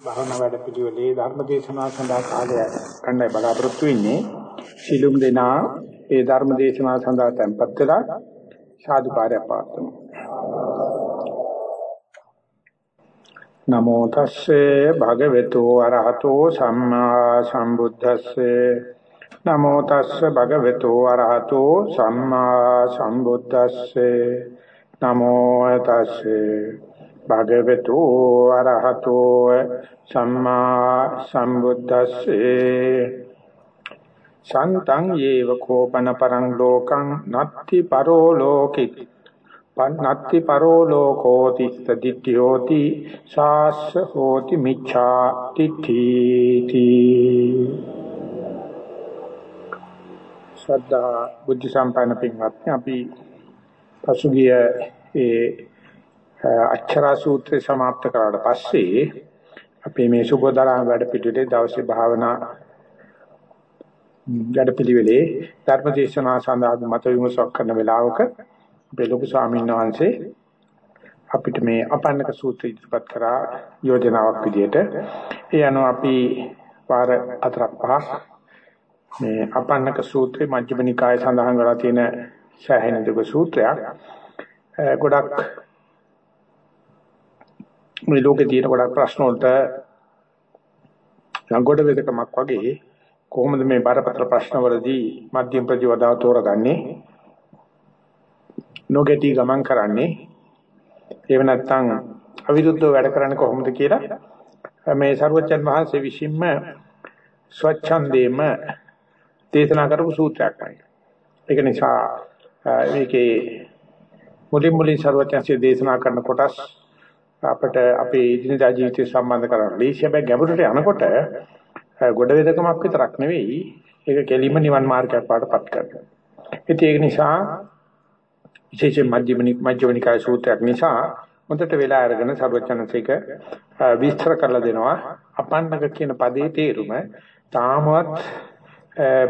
භාවනා වැඩ පිළිවෙලේ ධර්ම දේශනාව සඳහා කාලය ගන්නයි බලාපොරොත්තු වෙන්නේ. සිළුම් දෙනා ඒ ධර්ම දේශනාව සඳහා tempත් වෙලා සාදුකාරය පාත්තුමු. නමෝ තස්සේ භගවතු අරහතෝ සම්මා සම්බුද්දස්සේ නමෝ තස්සේ භගවතු අරහතෝ සම්මා සම්බුද්දස්සේ නමෝ තස්සේ භගවතු අරහතෝ සම්මා සම්බුද්දස්සේ. සන්තං යේව කෝපන පරං ලෝකං නත්ති පරෝ ලෝකි. පන්නත්ති පරෝ ලෝකෝති සදිත්‍යෝති සාස්ස හෝති මිච්ඡා තිට්ඨීති ශ්‍රද්ධා බුද්ධ සම්පන්න පින්වත්නි අපි පසුගිය ඒ අච්චරා සූත්‍රය સમાપ્ત කරාට පස්සේ අපි මේ සුබෝදරාම වැඩ පිළිවෙලේ දවසේ භාවනා වැඩ පිළිවෙලේ ධර්ම දේශනා සඳහා මත විමසක් කරන වෙලාවක අපේ ලොකු ස්වාමීන් වහන්සේ අපිට මේ අපන්නක සූත්‍රය ඉදිරිපත් කරා යෝජනාවක් විදියට ඒ අනුව අපි වාර හතරක් පහක් මේ අපන්නක සූත්‍රය මජ්ක්‍ධිම නිකායේ සඳහන් කරලා තියෙන සෑහෙන දුක සූත්‍රයක් ගොඩක් මේ ලෝකේ තියෙන ගොඩක් ප්‍රශ්න වලට සංගොඩ වේදකමක් වගේ කොහොමද මේ බරපතල ප්‍රශ්න වලදී මධ්‍යම ප්‍රතිවදාව තෝරගන්නේ? නොගැටි ගමන් කරන්නේ? එහෙම නැත්නම් අවිරුද්ධව වැඩ කරන්නේ කොහොමද කියලා? මේ සරුවචන් වහන්සේ විසින්ම ස්වච්ඡන්දේම දේශනා කරපු සූත්‍රයක් නයි. ඒක නිසා මේකේ මුලින් මුලින් සරුවචන්සේ දේශනා කරන කොටස් අපිට අපේ ඉදිනදා ජීවිතය සම්බන්ධ කරගන්න. ලේසි හැබැයි ගැඹුරට යනකොට ගොඩ වේදකමක් විතරක් නෙවෙයි ඒක කෙලිම නිවන් මාර්ගයක් පාටපත් කරනවා. ඉතින් ඒක නිසා විශේෂයෙන් මධ්‍යමනික මධ්‍යමනිකාය සූත්‍රයක් නිසා හොඳට වෙලා අරගෙන සර්වචනසික විස්තර කරලා දෙනවා අපන්නක කියන පදේ තේරුම තාමවත්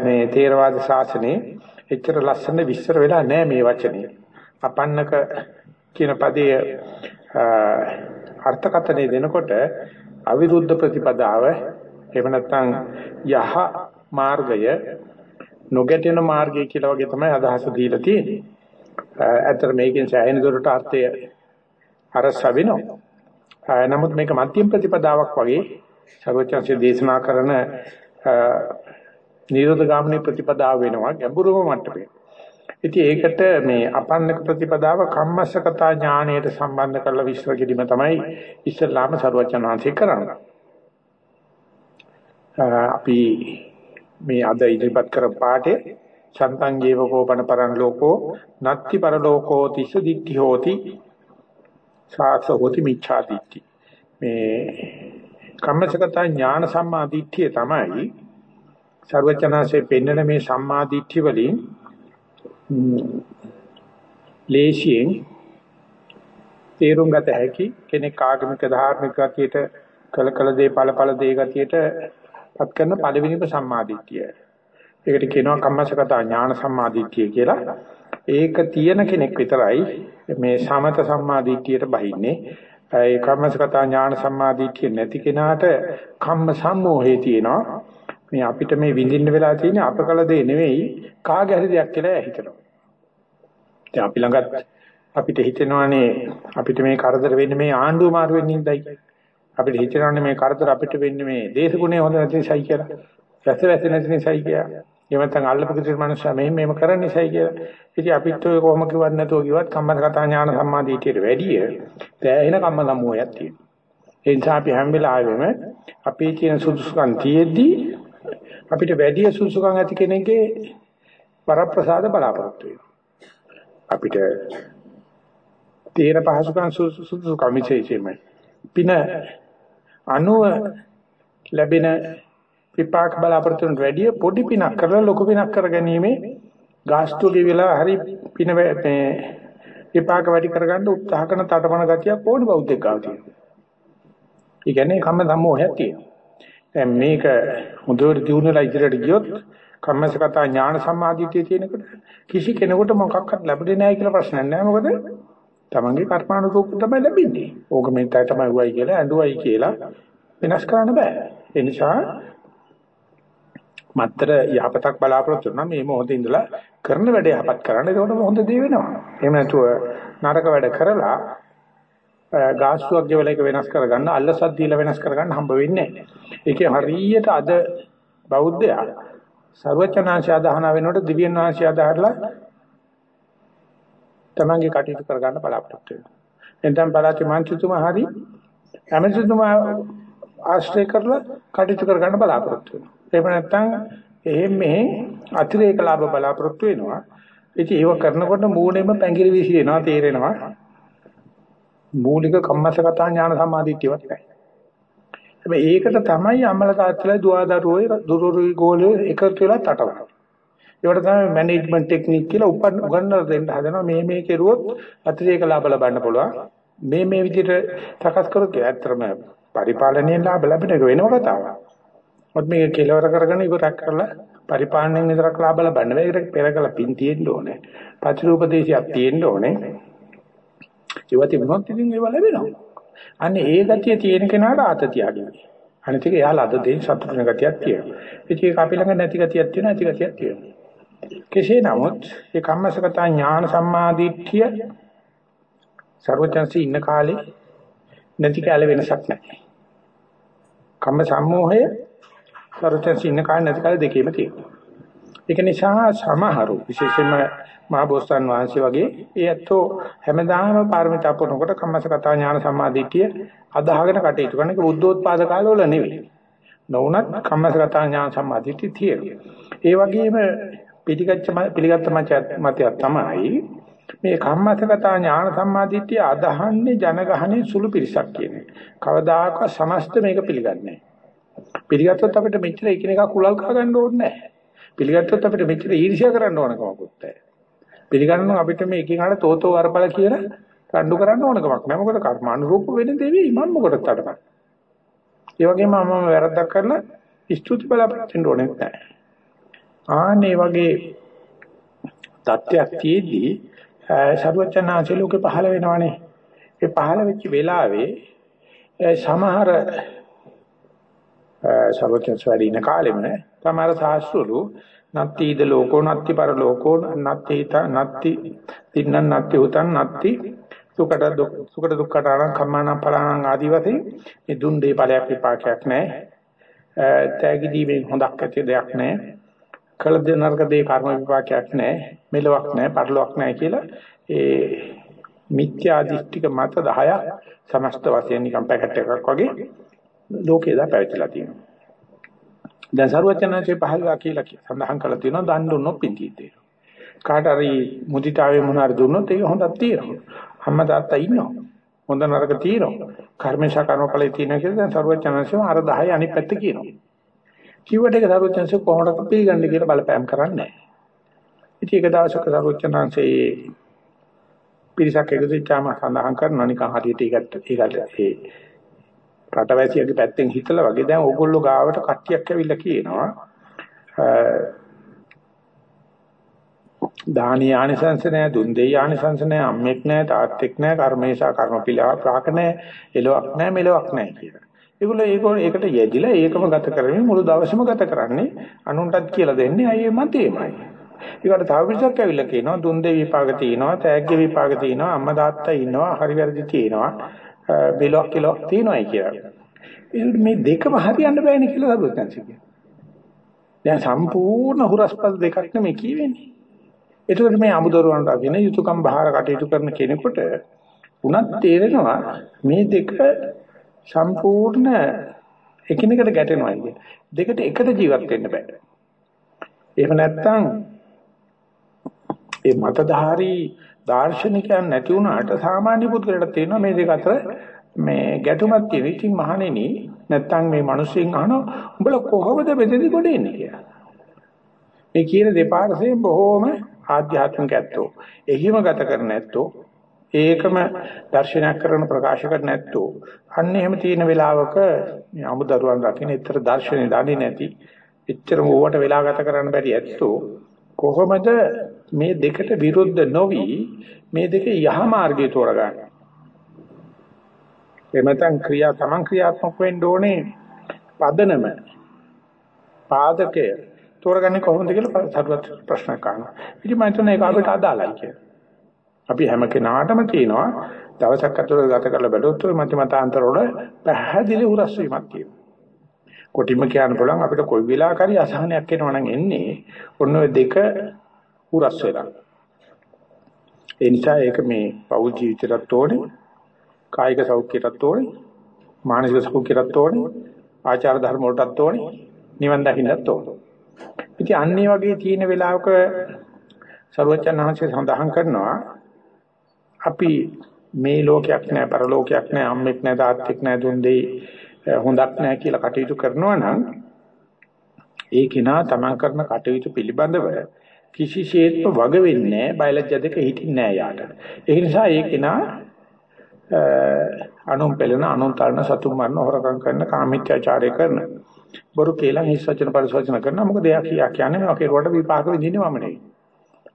මේ තේරවාද ශාසනයේ එච්චර ලස්සන විස්තර වෙලා නැහැ මේ වචනේ. අපන්නක කියන පදයේ අර්ථකථනය දෙනකොට අවිරුද්ධ ප්‍රතිපදාව එහෙම නැත්නම් යහ මාර්ගය නොගැටෙන මාර්ගය කියලා වගේ තමයි අදහස දීලා තියෙන්නේ. ඇත්තට මේකෙන් සෑහෙන දුරට අර්ථය අරස වෙනවා. නමුත් මේක මධ්‍යම ප්‍රතිපදාවක් වගේ සර්වචන්සේ දේශනා කරන නිරෝධ ගාමිනී ප්‍රතිපදාව වෙනවා ගැඹුරුම මට්ටමේ. ඉතින් ඒකට මේ අපන්නක ප්‍රතිපදාව කම්මස්සකතා ඥාණයට සම්බන්ධ කරලා විශ්ව කිරීම තමයි ඉස්ලාම ਸਰවචනාංශය කරන්නේ. අපි මේ අද ඉදිරිපත් කරපු පාඩේ සන්තං ජීව කෝපන පරණ ලෝකෝ නත්ති පරලෝකෝ තිස දික්ඛි හෝති සාස හෝති මිච්ඡා දික්ඛි මේ කම්මසකතා ඥාන සම්මා දිට්ඨිය තමයි ਸਰවචනාසේ පෙන්වන මේ සම්මා දිට්ඨිය වලින් ලේසියෙන් තේරුම් ගත හැකි කෙනෙක් ආගමික ධාර්මික ගතියට කල කල දේ ඵල ඵල දේ ගතියට පත් කරන පළවෙනිම සම්මාදිට්ඨිය. ඒකට කියනවා කම්මසගත ඥාන සම්මාදිට්ඨිය කියලා. ඒක තියෙන කෙනෙක් විතරයි මේ සමත සම්මාදිට්ඨියට බහින්නේ. ඒ කම්මසගත ඥාන සම්මාදිට්ඨිය නැති කෙනාට කම්ම සම්මෝහේ තියෙනවා. මේ අපිට මේ විඳින්න වෙලා තියෙන අපකල දේ නෙවෙයි කාගේ හරි දෙයක් කියලා හිතනවා. දැන් අපි ළඟත් අපිට හිතෙනවානේ අපිට මේ කරදර වෙන්නේ මේ ආණ්ඩුව මාරු වෙන්න ඉඳයි. අපිට හිතෙනවානේ මේ කරදර අපිට වෙන්නේ මේ දේශගුණේ හොඳ නැති නිසායි කියලා. රැස් රැස් නැති නිසායි කියලා. එහෙම නැත්නම් අල්ලපු කිසිම මනුස්සයා මෙහෙම මෙහෙම කරන්නේ නිසායි කියලා. ඉතින් අපිත් ඔය කොහොම කිව්වත් නැතුව කිව්වත් කම්මන කතා ඥාන සම්මාදීටියට වැඩිය තෑහෙන කම්ම සම්මෝහයක් තියෙනවා. ඒ නිසා අපි හැම වෙලාවෙම අපේ තියෙන සුදුසුකම් තියෙද්දී අපිට වැඩි සුසුකම් ඇති කෙනෙක්ගේ වරප්‍රසාද බලාපොරොත්තු වෙනවා. අපිට තේර පහසුකම් සුසුකම් විශේෂයෙන්ම පින අනුව ලැබෙන විපාක බලාපොරොත්තු වෙනට වැඩිය පොඩි පිනක් කරලා ලොකු පිනක් කරගැනීමේ ගාස්තු ගෙවිලා හරි පින මේ විපාක වැඩි කරගන්න උත්සාහ කරන තටමන ගතියක් ඕනි බෞද්ධයෙක් ගාව තියෙනවා. ඒ කියන්නේ කම්ම සම්මෝහයක් තියෙනවා. දැන් මේක හොඳට දිනුනලා ඉදිරියට ගියොත් කම්මසගත ඥාන සම්මාදිටිය තියෙනකොට කිසි කෙනෙකුට මොකක්වත් ලැබෙන්නේ නැහැ කියලා ප්‍රශ්නයක් නැහැ. මොකද තමන්ගේ කර්මානුරූප තමයි ලැබෙන්නේ. ඕක මෙතන තමයි වයි කියලා ඇඬුවයි කියලා වෙනස් කරන්න බෑ. ඒ නිසා මත්තර යහපතක් බලාපොරොත්තු වෙනවා මේ මොහොතේ ඉඳලා කරන වැඩ යහපත් කරන්න. ඒකට හොඳ දේ වෙනවා. එහෙම නැතුව නරක වැඩ කරලා ගාස්තුවක් ගෙවල එක වෙනස් කරගන්න අල්ලසක් දීලා වෙනස් කරගන්න හම්බ වෙන්නේ නැහැ. ඒකේ හරියට අද බෞද්ධයා ਸਰවචනාංශය අදහන වෙනකොට දිව්‍යනාංශය අදහරලා තමන්ගේ කටයුතු කරගන්න බලාපොරොත්තු වෙනවා. එතෙන් පළාති මන්ත්‍රීතුමා හරි ඇමතිතුමා ආශ්‍රය කරලා කටයුතු කරගන්න බලාපොරොත්තු වෙනවා. එහෙම නැත්නම් එහෙම මෙහෙ අතිරේක ලාභ බලාපොරොත්තු වෙනවා. ඉතින් ඒව කරනකොට මූණෙම පැංගිරි විසිරෙනවා තේරෙනවා. මූලික කම්මසගතා ඥාන සමාධිත්‍යවත් නැහැ. හැබැයි ඒකට තමයි අම්මලා තාත්තලා දුවදරුවෝ දුරුරුයි ගෝලියෝ එකතු වෙලා තටවනවා. ඒවට තමයි මැනේජ්මන්ට් ටෙක්නික් කියලා උගන්වලා දෙන්න හදනවා. මේ මේ කෙරුවොත් අතිරේක ලාභ ලබන්න පුළුවන්. මේ මේ විදිහට සකස් කරොත් ඇත්තටම පරිපාලනයෙන් ලාභ ලැබෙන එක වෙනම කතාවක්. මොකද මේක කෙලවර කරගෙන ඉවරක් කරලා පරිපාලනයෙන් විතරක් ලාභ ලබන්න බෑ. ඒකට පෙරකල පින් තියෙන්න ඕනේ. පතිරූපදේශයක් තියෙන්න ඕනේ. ඒවා තිබුණොත් ඉතින් ඒවා ලැබෙනවා. අන්න ඒ ගතිය තියෙන කෙනාට ආතතිය අඩුයි. අනිත් එක එයාලා අද දෙයින් සතුටු වෙන ගතියක් තියෙනවා. ඒක අපි ළඟ නැති ගතියක් තියෙනවා, ඇති ගතියක් තියෙනවා. කෙසේ නමුත් ඒ කම්මසගත ඥාන සම්මාදිට්ඨිය ਸਰවඥන්සි ඉන්න කාලේ නැති කාලේ වෙනසක් නැහැ. කම්ම සම්මෝහය ਸਰවඥන්සි ඉන්න කාලේ නැති කාලේ දෙකේම තියෙනවා. ඒක නිසා සමහරු විශේෂයෙන්ම මහබෝසත්න් වහන්සේ වගේ ඒ ඇත්තෝ හැමදාම පාරමිතා පුරනකොට කම්මසගත ඥාන සම්මාදිට්ඨිය අදහගෙන කටයුතු කරන එක බුද්ධෝත්පාද කාලවල නෙවෙයි. නොවුනත් කම්මසගත ඥාන සම්මාදිට්ඨිය තියෙනවා. ඒ වගේම පිළිගච්ඡ පිළිගත්ත මතයක් තමයි මේ කම්මසගත ඥාන සම්මාදිට්ඨිය අදහන්නේ ජනගහනේ සුළු පිරිසක් කියන්නේ. කවදාකවත් සමස්ත මේක පිළිගන්නේ නැහැ. පිළිගත්තොත් අපිට මෙච්චර එකිනෙකා කුලල් කහ ගන්න ඕනේ නැහැ. පිළිගත්තොත් අපිට මෙච්චර ඊර්ෂ්‍යා කරන්න ඕන කමකුත් නැහැ. පිළිගන්නොත් අපිට මේ එකිනෙකාට තෝතෝ වරබල කියලා රණ්ඩු කරන්න ඕන කමක් නැහැ. මොකද කර්මානුරූප වෙන දෙවි මම මොකටද අඩපන්. ඒ වගේම මම වැරද්දක් කරලා ස්තුති බලාපොරොත්තු වෙන්න ඕනේ නැහැ. ආනේ වගේ තත්ත්වයක් තියේදී සරුවචනාංශ ලෝකේ පහළ වෙනවනේ. ඒ පහළ වෙච්ච වෙලාවේ සමහර සරුවචන්ස් වැඩි ඉන කාලෙම සමහර සාස්ත්‍රවල නත්තිද ලෝකෝ නත්ති පර ලෝකෝ නත්තිත නත්ති තින්නන් නත්ති උතන් නත්ති සුකට දුක් සුකට දුක්කට අනං කම්මන පලං ආදි වශයෙන් මේ දුන් දේ ඵලයක් විපාකයක් නැහැ. තෑගි දීමෙන් හොඳක් ඇති දෙයක් නැහැ. කළ දේ නරක දේ කර්ම විපාකයක් නැහැ මෙලොවක් නැහැ පරලොවක් නැහැ කියලා ඒ මිත්‍යා දෘෂ්ටික මත 10ක් සමස්ත වශයෙන් නිකම් පැකට් එකක් වගේ ලෝකේ දා පැවතිලා තියෙනවා. දැන් සරුවචනanse පහළවා කියලා සඳහන් කරලා තියෙනවා දන් දුන්නොත් පිටිත් දෙනවා. කාට හරි මුදිතාවේ මොනාර දුන්නොත් ඒක හොඳක් තියෙනවා. අම්මා තාත්තා ඉන්නවා. හොඳ නරක තියෙනවා. කර්මේශා කර්මඵලයේ තියෙනවා කියලා දැන් සරුවචනanse අර 10 අනිත් පැත්ත කියනවා. කිව්වට ඒක සරුවචනanse කොහොමද පිළිගන්නේ කියලා බලපෑම් කරන්නේ නැහැ. ඉතින් ඒක දවසක සරුවචනanse පිරිසක් එකතු වෙච්චාම සඳහන් කරනවා නිකන් හරියට ඒකට ඒකට ඒ රටවැසියගේ පැත්තෙන් හිතලා වගේ දැන් ඕගොල්ලෝ ගාවට කට්ටියක් ඇවිල්ලා කියනවා දානීය ආනිසංස නැහැ දුන් දෙය ආනිසංස නැහැ අම්මෙක් නැහැ තාත්තෙක් නැහැ කර්මේශා කර්මපිලා ප්‍රාක නැහැ එලොක් නැහැ මෙලොක් නැහැ කියලා. ඒගොල්ලෝ ඒගොල්ලෝ ඒකට යෙදිලා ඒකම ගත කරමින් මුළු දවසම ගත කරන්නේ අනුන්ටත් කියලා දෙන්නේ අයියේ මතේමයි. ඊකට තව පිටසක් ඇවිල්ලා කියනවා දුන් දෙවි විපාක තියෙනවා තෑග්ගේ විපාක තියෙනවා අම්මා තාත්තා ඉන්නවා හරි වැරදි තියෙනවා බෙලොක් කිලොක් තියෙනවායි කියලා. මේ දෙකම හරියන්න බෑනේ කියලා සරුවත්යන්සි කියනවා. දැන් සම්පූර්ණ හුරස්පල් දෙකක් නෙමෙයි කියවෙන්නේ. ඒකට මේ අමුදරුවන්ට අගෙන යුතුයකම් බහාර කටයුතු කරන කෙනෙකුට උනත් තේරෙනවා මේ දෙක සම්පූර්ණ එකිනෙකට ගැටෙනවා කියන්නේ. දෙකට එකට ජීවත් වෙන්න බෑ. එහෙම නැත්නම් ඒ මතධාරී දාර්ශනිකයන් නැති වුණාට සාමාන්‍ය පුද්ගලයාට තේරෙනවා මේ දෙක අතර මේ ගැටුමක් තියෙන. ඉතින් මහණෙනි නැත්තම් මේ මිනිස්සුන් අහනවා උඹලා කොහොමද මෙතෙදි කොට එන්නේ කියලා. මේ කියන දෙපාර්ශ්වයෙන් බොහෝම ආධ්‍යාත්මික ඇත්තෝ. එහිම ගත කර නැත්තෝ ඒකම දර්ශනයක් කරන ප්‍රකාශ කර නැත්තෝ අන්න එහෙම තියෙන වෙලාවක මේ අමුදරුවන් රකින්න ඊතර දර්ශනේ දන්නේ නැති එච්චරම ඕවට වෙලා ගත කරන්න බැරි ඇත්තෝ කොහොමද මේ දෙකට විරුද්ධ නොවි මේ දෙක යහ මාර්ගය තෝරගන්නේ එහෙම නැත්නම් ක්‍රියා තමන් ක්‍රියාත්මක වෙන්න ඕනේ පදනම පාදකය තෝරගන්නේ කොහොමද කියලා සරුවත් ප්‍රශ්නයක් අහනවා. ඉතින් මම හිතන්නේ ඒක අපිට අදාළයි කියලා. අපි හැම කෙනාටම තියෙනවා දවසක් අතර ගත කරලා බැලුවොත් ඔය මත මතාන්තර වල පැහැදිලි උරස් වීමක් තියෙනවා. කොටිම කියන්න පුළුවන් අපිට කොයි වෙලාවකරි අසහනයක් එනවා නම් එන්නේ ඔන්න ඔය දෙක උරස් වෙලා. ඒ නිසා ඒක මේ පෞල් ජීවිතයටත් ඕනේ කායික සෞඛ්‍යයටත් ඕනේ මානසික සෞඛ්‍යයටත් ඕනේ ආචාර ධර්ම වලටත් ඕනේ නිවන් දකින්නත් ඕනේ. ඉතින් අන්නේ වගේ තියෙන වෙලාවක සර්වචන් සඳහන් කරනවා අපි මේ ලෝකයක් නෑ පරලෝකයක් නෑ අම්මෙක් නෑ තාත්තෙක් නෑ දුන් දෙයි හොඳක් නෑ කියලා කටයුතු කරනවා නම් ඒ කෙනා තමන් කරන කටයුතු පිළිබඳව කිසිසේත්ම වග වෙන්නේ නෑ බයලජ්‍ය දෙක හිටින්නේ නෑ යාට. ඒ නිසා ඒ කෙනා අනුන් පෙළෙන අනුන් තරණ සතුන් මරණ හොරකම් කරන කාමීත්‍යාචාරය කරන බොරු කියලා හිස් වචන පරිසවචන කරන මොකද එයා කියා කියන්නේ මේ වගේ කොට විපාක විඳින්නේ මම නෙවෙයි.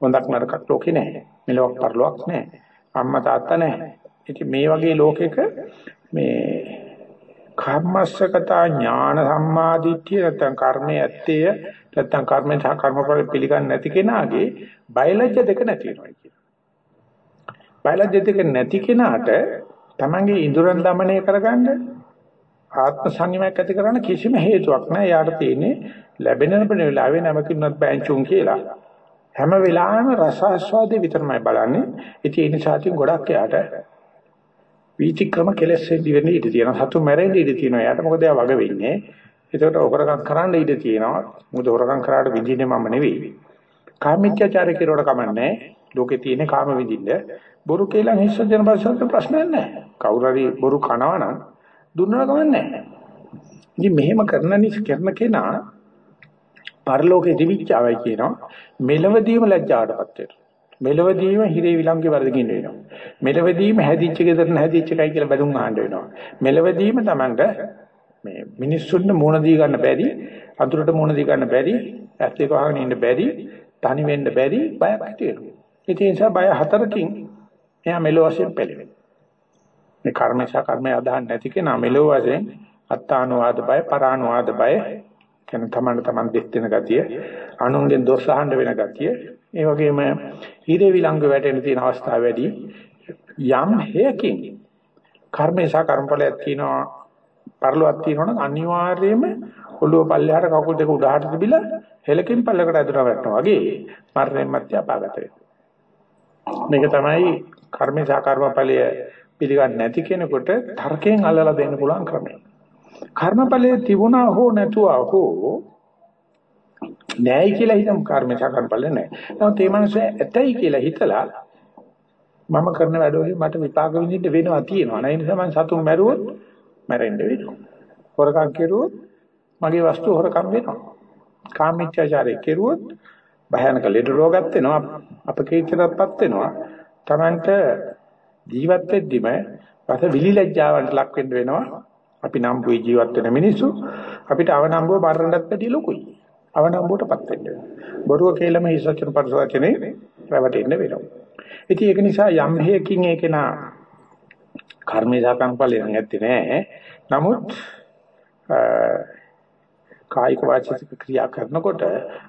හොඳක් නරකක් ලෝකේ නෑ. මෙලොවක් පරලොවක් නෑ. අම්මා තාත්තා නැහැ. ඉතින් මේ වගේ ලෝකෙක මේ කම්මස්සකතා ඥාන සම්මාදිට්ඨිය නැත්නම් කර්මයේ ඇත්තය නැත්නම් කර්මෙන් සහ කර්මඵල පිළිගන්නේ නැති කෙනාගේ බයලජ්‍ය දෙක නැති වෙනවා කියනවා. බයලජ්‍ය දෙක නැති කෙනාට තමන්ගේ ඉඳුරන් দমনය කරගන්න ආත්ම සංයමයක් ඇති කරන්න කිසිම හේතුවක් නැහැ. යාට තියෙන්නේ ලැබෙන ලැබෙන වෙලාවේ නැමකින්වත් බෑන්චුන් කියලා. හැම වෙලාවෙම රස ආස්වාදේ විතරමයි බලන්නේ. ඉතින් ඒ නිසා තින් ගොඩක් යාට වීතික්‍රම කෙලෙස් වෙන්න ඉඩ තියෙනවා. සතු මැරෙන්න ඉඩ තියෙනවා. යාට මොකද එයා වග වෙන්නේ. ඒකට හොරකම් කරන්න ඉඩ තියෙනවා. මොකද හොරකම් කරාට විඳින්නේ මම නෙවෙයි. කාමීත්‍යචාරය කෙරුවට කමන්නේ. ලෝකේ තියෙන කාම විඳින්න. බොරු කියලා හිස්සජන බසන්ත ප්‍රශ්නයක් නැහැ. කවුරු හරි බොරු කනවා නම් දුන්නම කමන්නේ නැහැ. ඉතින් මෙහෙම කරන නිසා කරන කෙනා පරලෝකේ දිවිච්චාවයි කියනවා. මෙලවදීම ලැජ්ජාවටපත් වෙනවා. මෙලවදීම හිරේ විලංගේ වර්ධකින් වෙනවා. මෙලවදීම හැදිච්ච ගෙදර නැහැදිච්ච එකයි කියලා බැලුම් අහන්න වෙනවා. මෙලවදීම Tamanට මේ මිනිස්සුන්ට මුණ දී ගන්න බැරි, අඳුරට මුණ දී ගන්න බැරි, ඇස් දෙක වහගෙන ඉන්න බැරි, තනි වෙන්න බැරි බයක් ඇති වෙනවා. ඒ නිසා බය හතරකින් එයා මෙලොව වශයෙන් පෙළෙනවා. මේ කර්මශා කර්මය අදහන් නැති කෙනා මෙලොව වශයෙන් අත්තානුවාද බය, පරානුවාද බය කියන තමන්න තමන් දෙස් දෙන ගතිය, අනුන්ගෙන් දොස් අහන්න වෙන ගතිය, ඒ වගේම හිරේ විලංග වැටෙන තියෙන අවස්ථා වැඩි යම් හේකින් කර්මේ සහ කර්මඵලයක් තියෙනවා පරිලුවක් තියෙනවා නම් අනිවාර්යයෙන්ම ඔළුව පල්ලෙහාට කකුල් දෙක උඩහට තිබිලා හෙලකින් පල්ලකට ඇදුරා වැටෙනවා වගේ මරණයන් මැද අපාගත වෙනවා. මේක තමයි කර්මේ සහ කර්මඵලය පිළිගන්නේ නැති කෙනෙකුට තර්කයෙන් අල්ලලා දෙන්න පුළුවන් ක්‍රමය. කර්මඵලයේ තිබුණා හෝ නැතුවා හෝ නෑයි කියලා හිතමු කර්ම සකර්මඵල නෑ. නමුත් මේ මනුස්සය ඇතයි කියලා හිතලා මම කරන වැඩවලින් මට විපාක විඳින්න වෙනවා තියෙනවා. ඒ නිසා මම සතුන් මැරුවොත් මැරෙන්න වෙනවා. හොරකම් කෙරුවොත් මගේ වස්තු හොරකම් වෙනවා. කාමීච්ඡාචාරය කෙරුවොත් භයානක ලෙඩ රෝගات වෙනවා. අපකීර්තියටපත් වෙනවා. Tamanට ජීවත් වෙද්දිම රස විලිලැජ්ජාවන්ට ලක් වෙන්න වෙනවා. අපි නම්බුවේ ජීවත් වෙන මිනිස්සු අපිට අවනම්බුව මරණයත් පැටිය ලොකුයි. අවනම්බුවටපත් වෙන්න වෙනවා. බොරුව කේලම හිසචන පරිසවචනේ රැවටෙන්න වෙනවා. ඉතින් ඒක නිසා යම් හේකින් ඒක නා කර්මේ සාකම්පලෙන් නැත්තේ නෑ. නමුත් කායික වාචික ක්‍රියා කරනකොට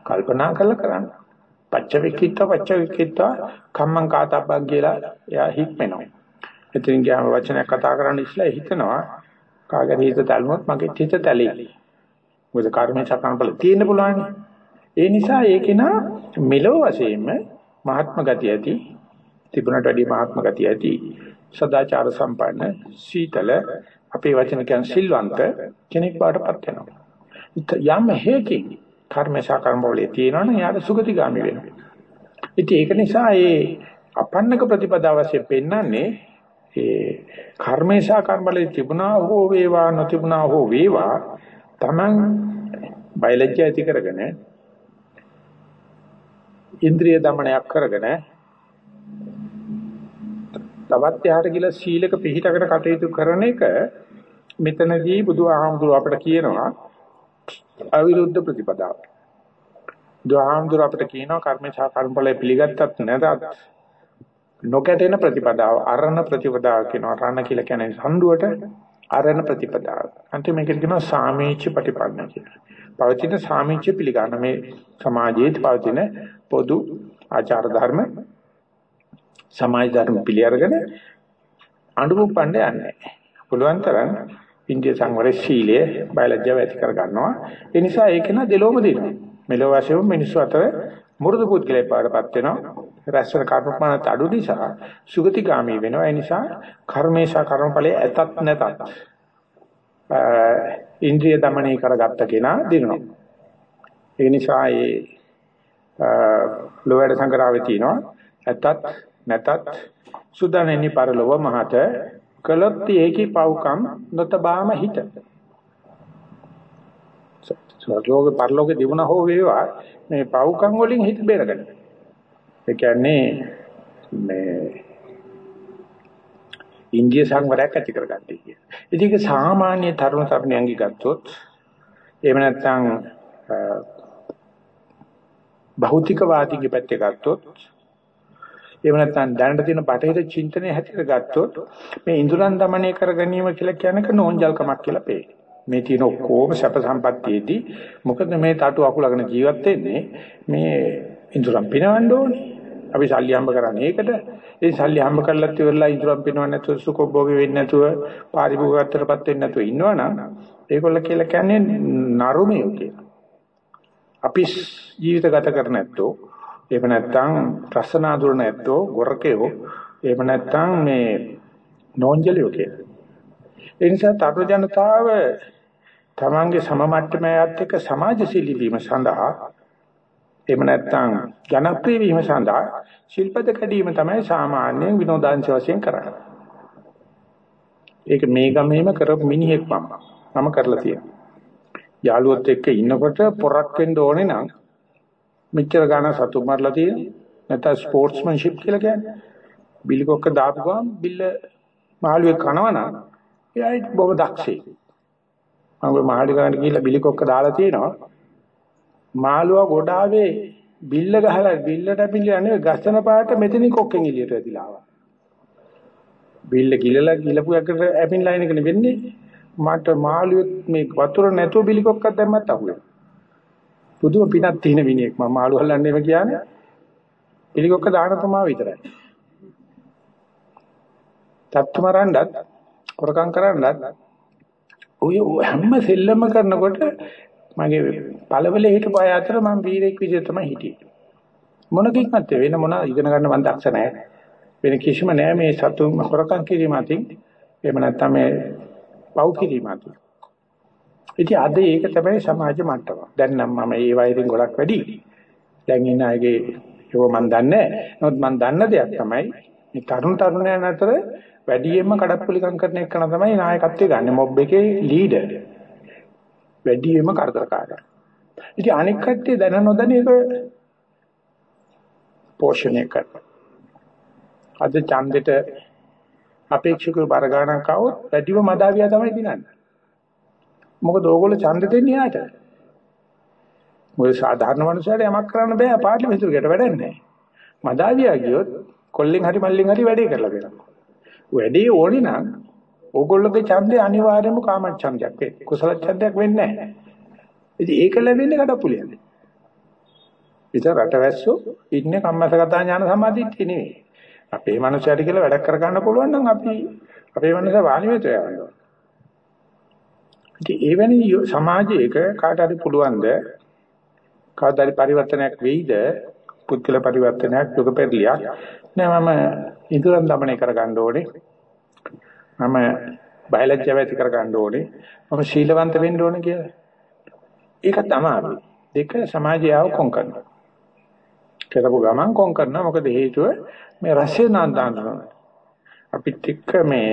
කල්පනා කරලා කරන්න. පච්ච විකිට පච්ච විකිට කම්මං කාතබ්බන් කියලා එයා හික්මෙනවා. එතනින් ගියාම වචනයක් කතා කරන්න ඉස්සලා හිතනවා කාගේ හිත තැළුනොත් මගේ හිත තැලෙයි. මොකද කර්මේ සකන්පල තියෙන්න පුළුවන්. ඒ නිසා ඒකේන මෙලෝ වශයෙන්ම මහත්ම ගතිය ඇති තිබුණට වැඩිය මහත්ම ගතිය ඇති සදාචාර සම්පන්න සීතල අපේ වචන කියන සිල්වන්ත කෙනෙක් බාටපත් වෙනවා. යම් හේකින් කර්මේ සකන්පල වලේ තියෙනවනේ යාට සුගතිගාමි වෙනවා. ඉතින් ඒක නිසා ඒ අපන්නක ප්‍රතිපදාව වශයෙන් පෙන්වන්නේ ඒ කර්මේශා කර්මලේ තිබුණා හෝ වේවා නොතිබුණා හෝ වේවා Taman බයලජ්‍ය ඇති කරගෙන ඉන්ද්‍රිය দমনයක් කරගෙන තවත් එහාට ගිහලා සීලක පිළිහිටකට කටයුතු කරන එක මෙතනදී බුදුහාමුදුර අපිට කියනවා අවිරුද්ධ ප්‍රතිපදාව. බුදුහාමුදුර අපිට කියනවා කර්මේශා කර්මඵලය පිළිගත්තත් නැතත් නොකැටෙන ප්‍රතිපදාව අරණ ප්‍රතිපදාව කියනවා. රණ කියලා කියන්නේ සම්ඩුවට අරණ ප්‍රතිපදාව. අන්තිම මේකට කියනවා සාමීච්ච ප්‍රතිපන්න කියලා. පවතින සාමීච්ච පිළිගන්න මේ සමාජයේ පවතින පොදු ආචාර ධර්ම සමාජ ධර්ම පිළි අරගෙන අඬුපුප්පන්න යන්නේ. පුළුවන් තරම් ඉන්දිය සංවර ශීලයේ බයලජ්ජාව ඇති කර ගන්නවා. ඒ නිසා ඒක න දෙලොම දෙනවා. මෙලොව වශයෙන් මිනිස්සු අතර මුරුදු පුද්ගලයා පාඩපත් වෙනවා. රැස්වන කර්ම ප්‍රමාණත් අඩු නිසා සුගතිගාමි වෙනවා. ඒ නිසා කර්මේශා කර්මඵලයේ ඇතත් නැතත් ඉන්ද්‍රිය দমনය කරගත්ත කෙනා දිනනවා. ඒ නිසා ඒ ලෝයඩ සංග්‍රහවේ තියෙනවා ඇතත් නැතත් සුදානෙනි පරලොව මහත කළොත් ඒකී පව්කම් නොතබාම හිත සෝගේ පරිලෝකේ දිනුන හෝ වේවා මේ පව්කම් වලින් හිත බේරගන්න. ඒ කියන්නේ මේ ඉන්දිය සංවරයක් ඇති කරගන්න කියන. ඉතින් ඒක සාමාන්‍ය තරුණ තරුණියන්ගේ ගත්තොත් එහෙම නැත්නම් භෞතිකවාදීගේ පැත්තේ ගත්තොත් එහෙම නැත්නම් දැනට තියෙන බටහිර චින්තනයේ හැටියට ගත්තොත් මේ ඉඳුරන් দমনය කර ගැනීම කියලා කියනක නෝන්ජල්කමක් කියලා පේනවා. මේ තියෙන ඔක්කොම සැප සම්පත්තියේදී මොකද මේ තටු අකුලගෙන ජීවත් වෙන්නේ මේ ඉන්ද්‍රයන් පිනවන්න ඕනේ. අපි සල්ලි හම්බ කරන්නේ ඒකට. ඒ සල්ලි හම්බ කරලත් ඉවරලා ඉන්ද්‍රයන් පිනවන්න නැතුව සුඛෝභෝගී වෙන්නේ නැතුව පාරිභෝගිකත්වයටපත් වෙන්නේ නැතුව ඉන්නවනම් ඒගොල්ල කියලා කියන්නේ නරුමයෝ කියලා. අපි ජීවිත ගත කර නැත්තෝ එහෙම නැත්නම් රසනාඳුර නැත්තෝ ගොරකයෝ එහෙම නැත්නම් මේ නෝන්ජලියෝ කියලා. ඒ නිසා තරු ජනතාව තමන්ගේ සම මට්ටමයත් එක්ක සමාජශීලී වීම සඳහා එහෙම නැත්නම් ජනප්‍රිය වීම සඳහා ශිල්පද කැඩීම තමයි සාමාන්‍යයෙන් විනෝදාංශ වශයෙන් කරන්නේ. ඒක මේ ගමේම කරපු මිනිහෙක් මම. මම කරලා තියෙනවා. යාළුවොත් එක්ක ඉන්නකොට පොරක් වෙන්න ඕනේ නම් මෙච්චර ගාන සතු මරලා තියෙන නැත්නම් ස්පෝර්ට්ස්මන්ෂිප් කියලා කියන්නේ බිල්කොක්ක දාපු ගමන් බිල්ල මාළුවේ කනවනම් එයායි බොහොම දක්ෂයි මම මාළි ගන්න ගිහිල්ලා බිල්කොක්ක දාලා තියෙනවා. මාළුවා ගොඩාවේ බිල්ල ගහලා බිල්ලට පිළිලා නෙවෙයි ගස්තන පාට මෙතනින් කොක්කෙන් එළියට ඇදිලා ආවා. බිල්ල කිලලා කිලපු එකට ඇපින් ලයින් එකනේ වෙන්නේ. මට මාළුවෙක් මේ වතුර නැතුව බිලිකොක්කක් දැම්මත් අහුවෙනවා පුදුම පිනක් තියෙන මිනිහෙක් මම මාළු හල්ලන්නේම කියන්නේ. පිළිගොක්ක දාන තමා විතරයි. තත්තු මරන්නත් කොරකම් කරන්නත් ඔය හැම සෙල්ලම කරනකොට මගේ පළවලේ හිටපු අය අතර මම වීරෙක් විදිහට තමයි හිටියේ. මොන කික්මත් වෙන මොන ඉගෙන ගන්න මම දක්ෂ නැහැ. වෙන කිසිම නෑ මේ සතුන් කොරකම් කිරීම අතින් එහෙම නැත්නම් මේ පව් කිරීම අතින්. ඉතින් අද ඒක තමයි සමාජ මට්ටම. දැන් නම් මම ඒ වයිරින් ගොඩක් වැඩි. දැන් ඉන්න අයගේ ඒව මම දන්නේ නැහැ. නමුත් මම දන්න දෙයක් තමයි මේ තරුණ තරුණයන් අතර වැඩියෙන්ම කඩප්පුලිකම් කරන එක තමයි නායකත්වය ගන්න. මොබ් එකේ ලීඩර්. වැඩියෙන්ම කරදරකාරයා. ඉතින් අනෙක් කට්ටිය දැන නොදැන ඒක පෝෂණය කරනවා. අද ඡන්දෙට අපේක්ෂකව බර ගණන් කවොත් වැඩිම මදාවියා තමයි දිනන්නේ. මොකද ඕගොල්ලෝ ඡන්ද දෙන්නේ යාට. මොකද සාධාරණ මනුස්සයෙක් යමක් කරන්න බෑ පාර්ලිමේන්තුවකට වැඩක් නැහැ. මදාවියා ගියොත් කොල්ලෙන් හරි මල්ලෙන් හරි වැඩේ කරලා දෙනවා. වැඩේ ඕනේ නම් ඕගොල්ලෝගේ ඡන්දේ අනිවාර්යයෙන්ම කාම ඡන්දයක් වෙයි. කුසල ඡන්දයක් වෙන්නේ නැහැ. ඉතින් ඒක ලැබෙන්නේ කඩපුලියද. ඉතින් රටවැස්සෝ ඉන්නේ කම්මසගතා ඥාන සමාධිත්‍ය නෙවෙයි. අපේ මනුස්සයාට කියලා වැඩක් කර ගන්න පුළුවන් නම් අපි අපේ මනුස්සයා වාණිවිතය යනවා. ඉතින් එවැනි සමාජයක කාට හරි පුළුවන්ද කාට හරි පරිවර්තනයක් වෙයිද පුද්ගල පරිවර්තනයක් යුග පෙරලියක්. නෑ මම ඉදරන් দমনය කරගන්න ඕනේ. මම බයලජ්ජාව ඇති කරගන්න ඕනේ. මම ශීලවන්ත වෙන්න ඕනේ කියලා. ඒක තමයි. දෙක සමාජය ආව කොන් කරනවා. කරපු ගමන් කොන් කරනවා. මොකද හේතුව මේ රසය නන්දානවා අපිත් එක්ක මේ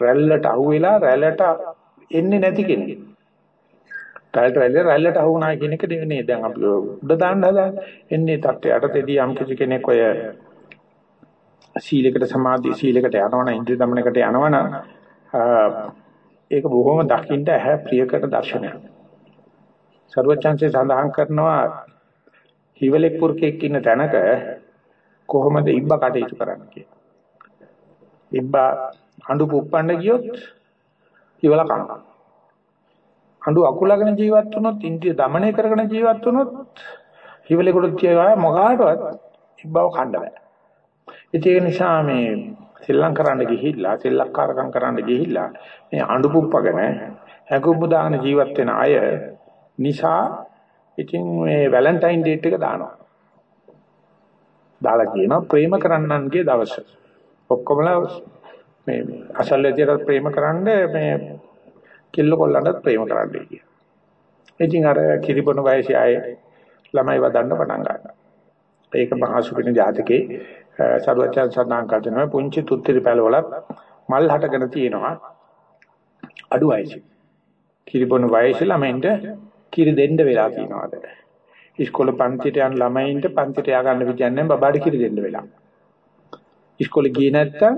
රැල්ලට අහුවෙලා රැල්ලට එන්නේ නැති කෙනෙක්. රැල්ලට රැල්ල රැල්ලට අහු වුණා කියන එක දෙවෙනේ දැන් අපි උඩ දාන්න හදාන්නේ. එන්නේ තත්ත්වයටදී යම් කිසි කෙනෙක් ඔය සීලයකට සමාධි සීලයකට යනවනම් ඉන්ද්‍රිය දමනකට යනවනම් ඒක බොහොම දකින්න ඇහැ ප්‍රියකර දර්ශනයක්. සර්වචන්සේ සඳහන් කරනවා හිවලෙක් පුරුකෙක් ඉන්න තැනක කොහොමද ඉබ්බා කටයුතු කරන්න කියලා. ඉබ්බා අඬු පුප්පන්න ගියොත් ඉවල කනවා. අඬු අකුලගෙන ජීවත් වුණොත්, ඉන්ද්‍රිය দমনය කරගෙන ජීවත් වුණොත්, හිවලෙකුට තියවා මොකාටවත් ඉබ්බව කන්න බෑ. ඒක නිසා මේ සෙල්ලම් කරන්න ගිහිල්ලා, සෙල්ලක්කාරකම් කරන්න ගිහිල්ලා මේ අඬු පුප්පගෙන හැඟුම් දාගෙන ජීවත් වෙන අය නිසා ඉතින් මේ වැලන්ටයින් ඩේට් එක දානවා. දාලා කියනවා ප්‍රේම කරන්නන්ගේ දවස. ඔක්කොමලා මේ අසල්වැදියට ප්‍රේම කරන්න මේ කිල්ල කොල්ලන්ටත් ප්‍රේම කරන්නයි කියන. ඉතින් අර කිරිබොන වයසේ ආය ළමයි වදන්න පටන් ගන්නවා. ඒක මහසුපින ජාතකේ සරුවචන් සඳහන් කරනවා පුංචි තුත්තිරි පැලවලත් මල් හටගෙන තියෙනවා අඩු වයසේ. කිරිබොන වයසේ ළමයින්ට කිරි දෙන්න වෙලා තියෙනවාද? ඉස්කෝලේ පන්තිට යන ළමයින්ට පන්තිට යා ගන්න විදියක් නැහැ බබාට කිරි දෙන්න වෙලා. ඉස්කෝලේ ගියේ නැත්තම්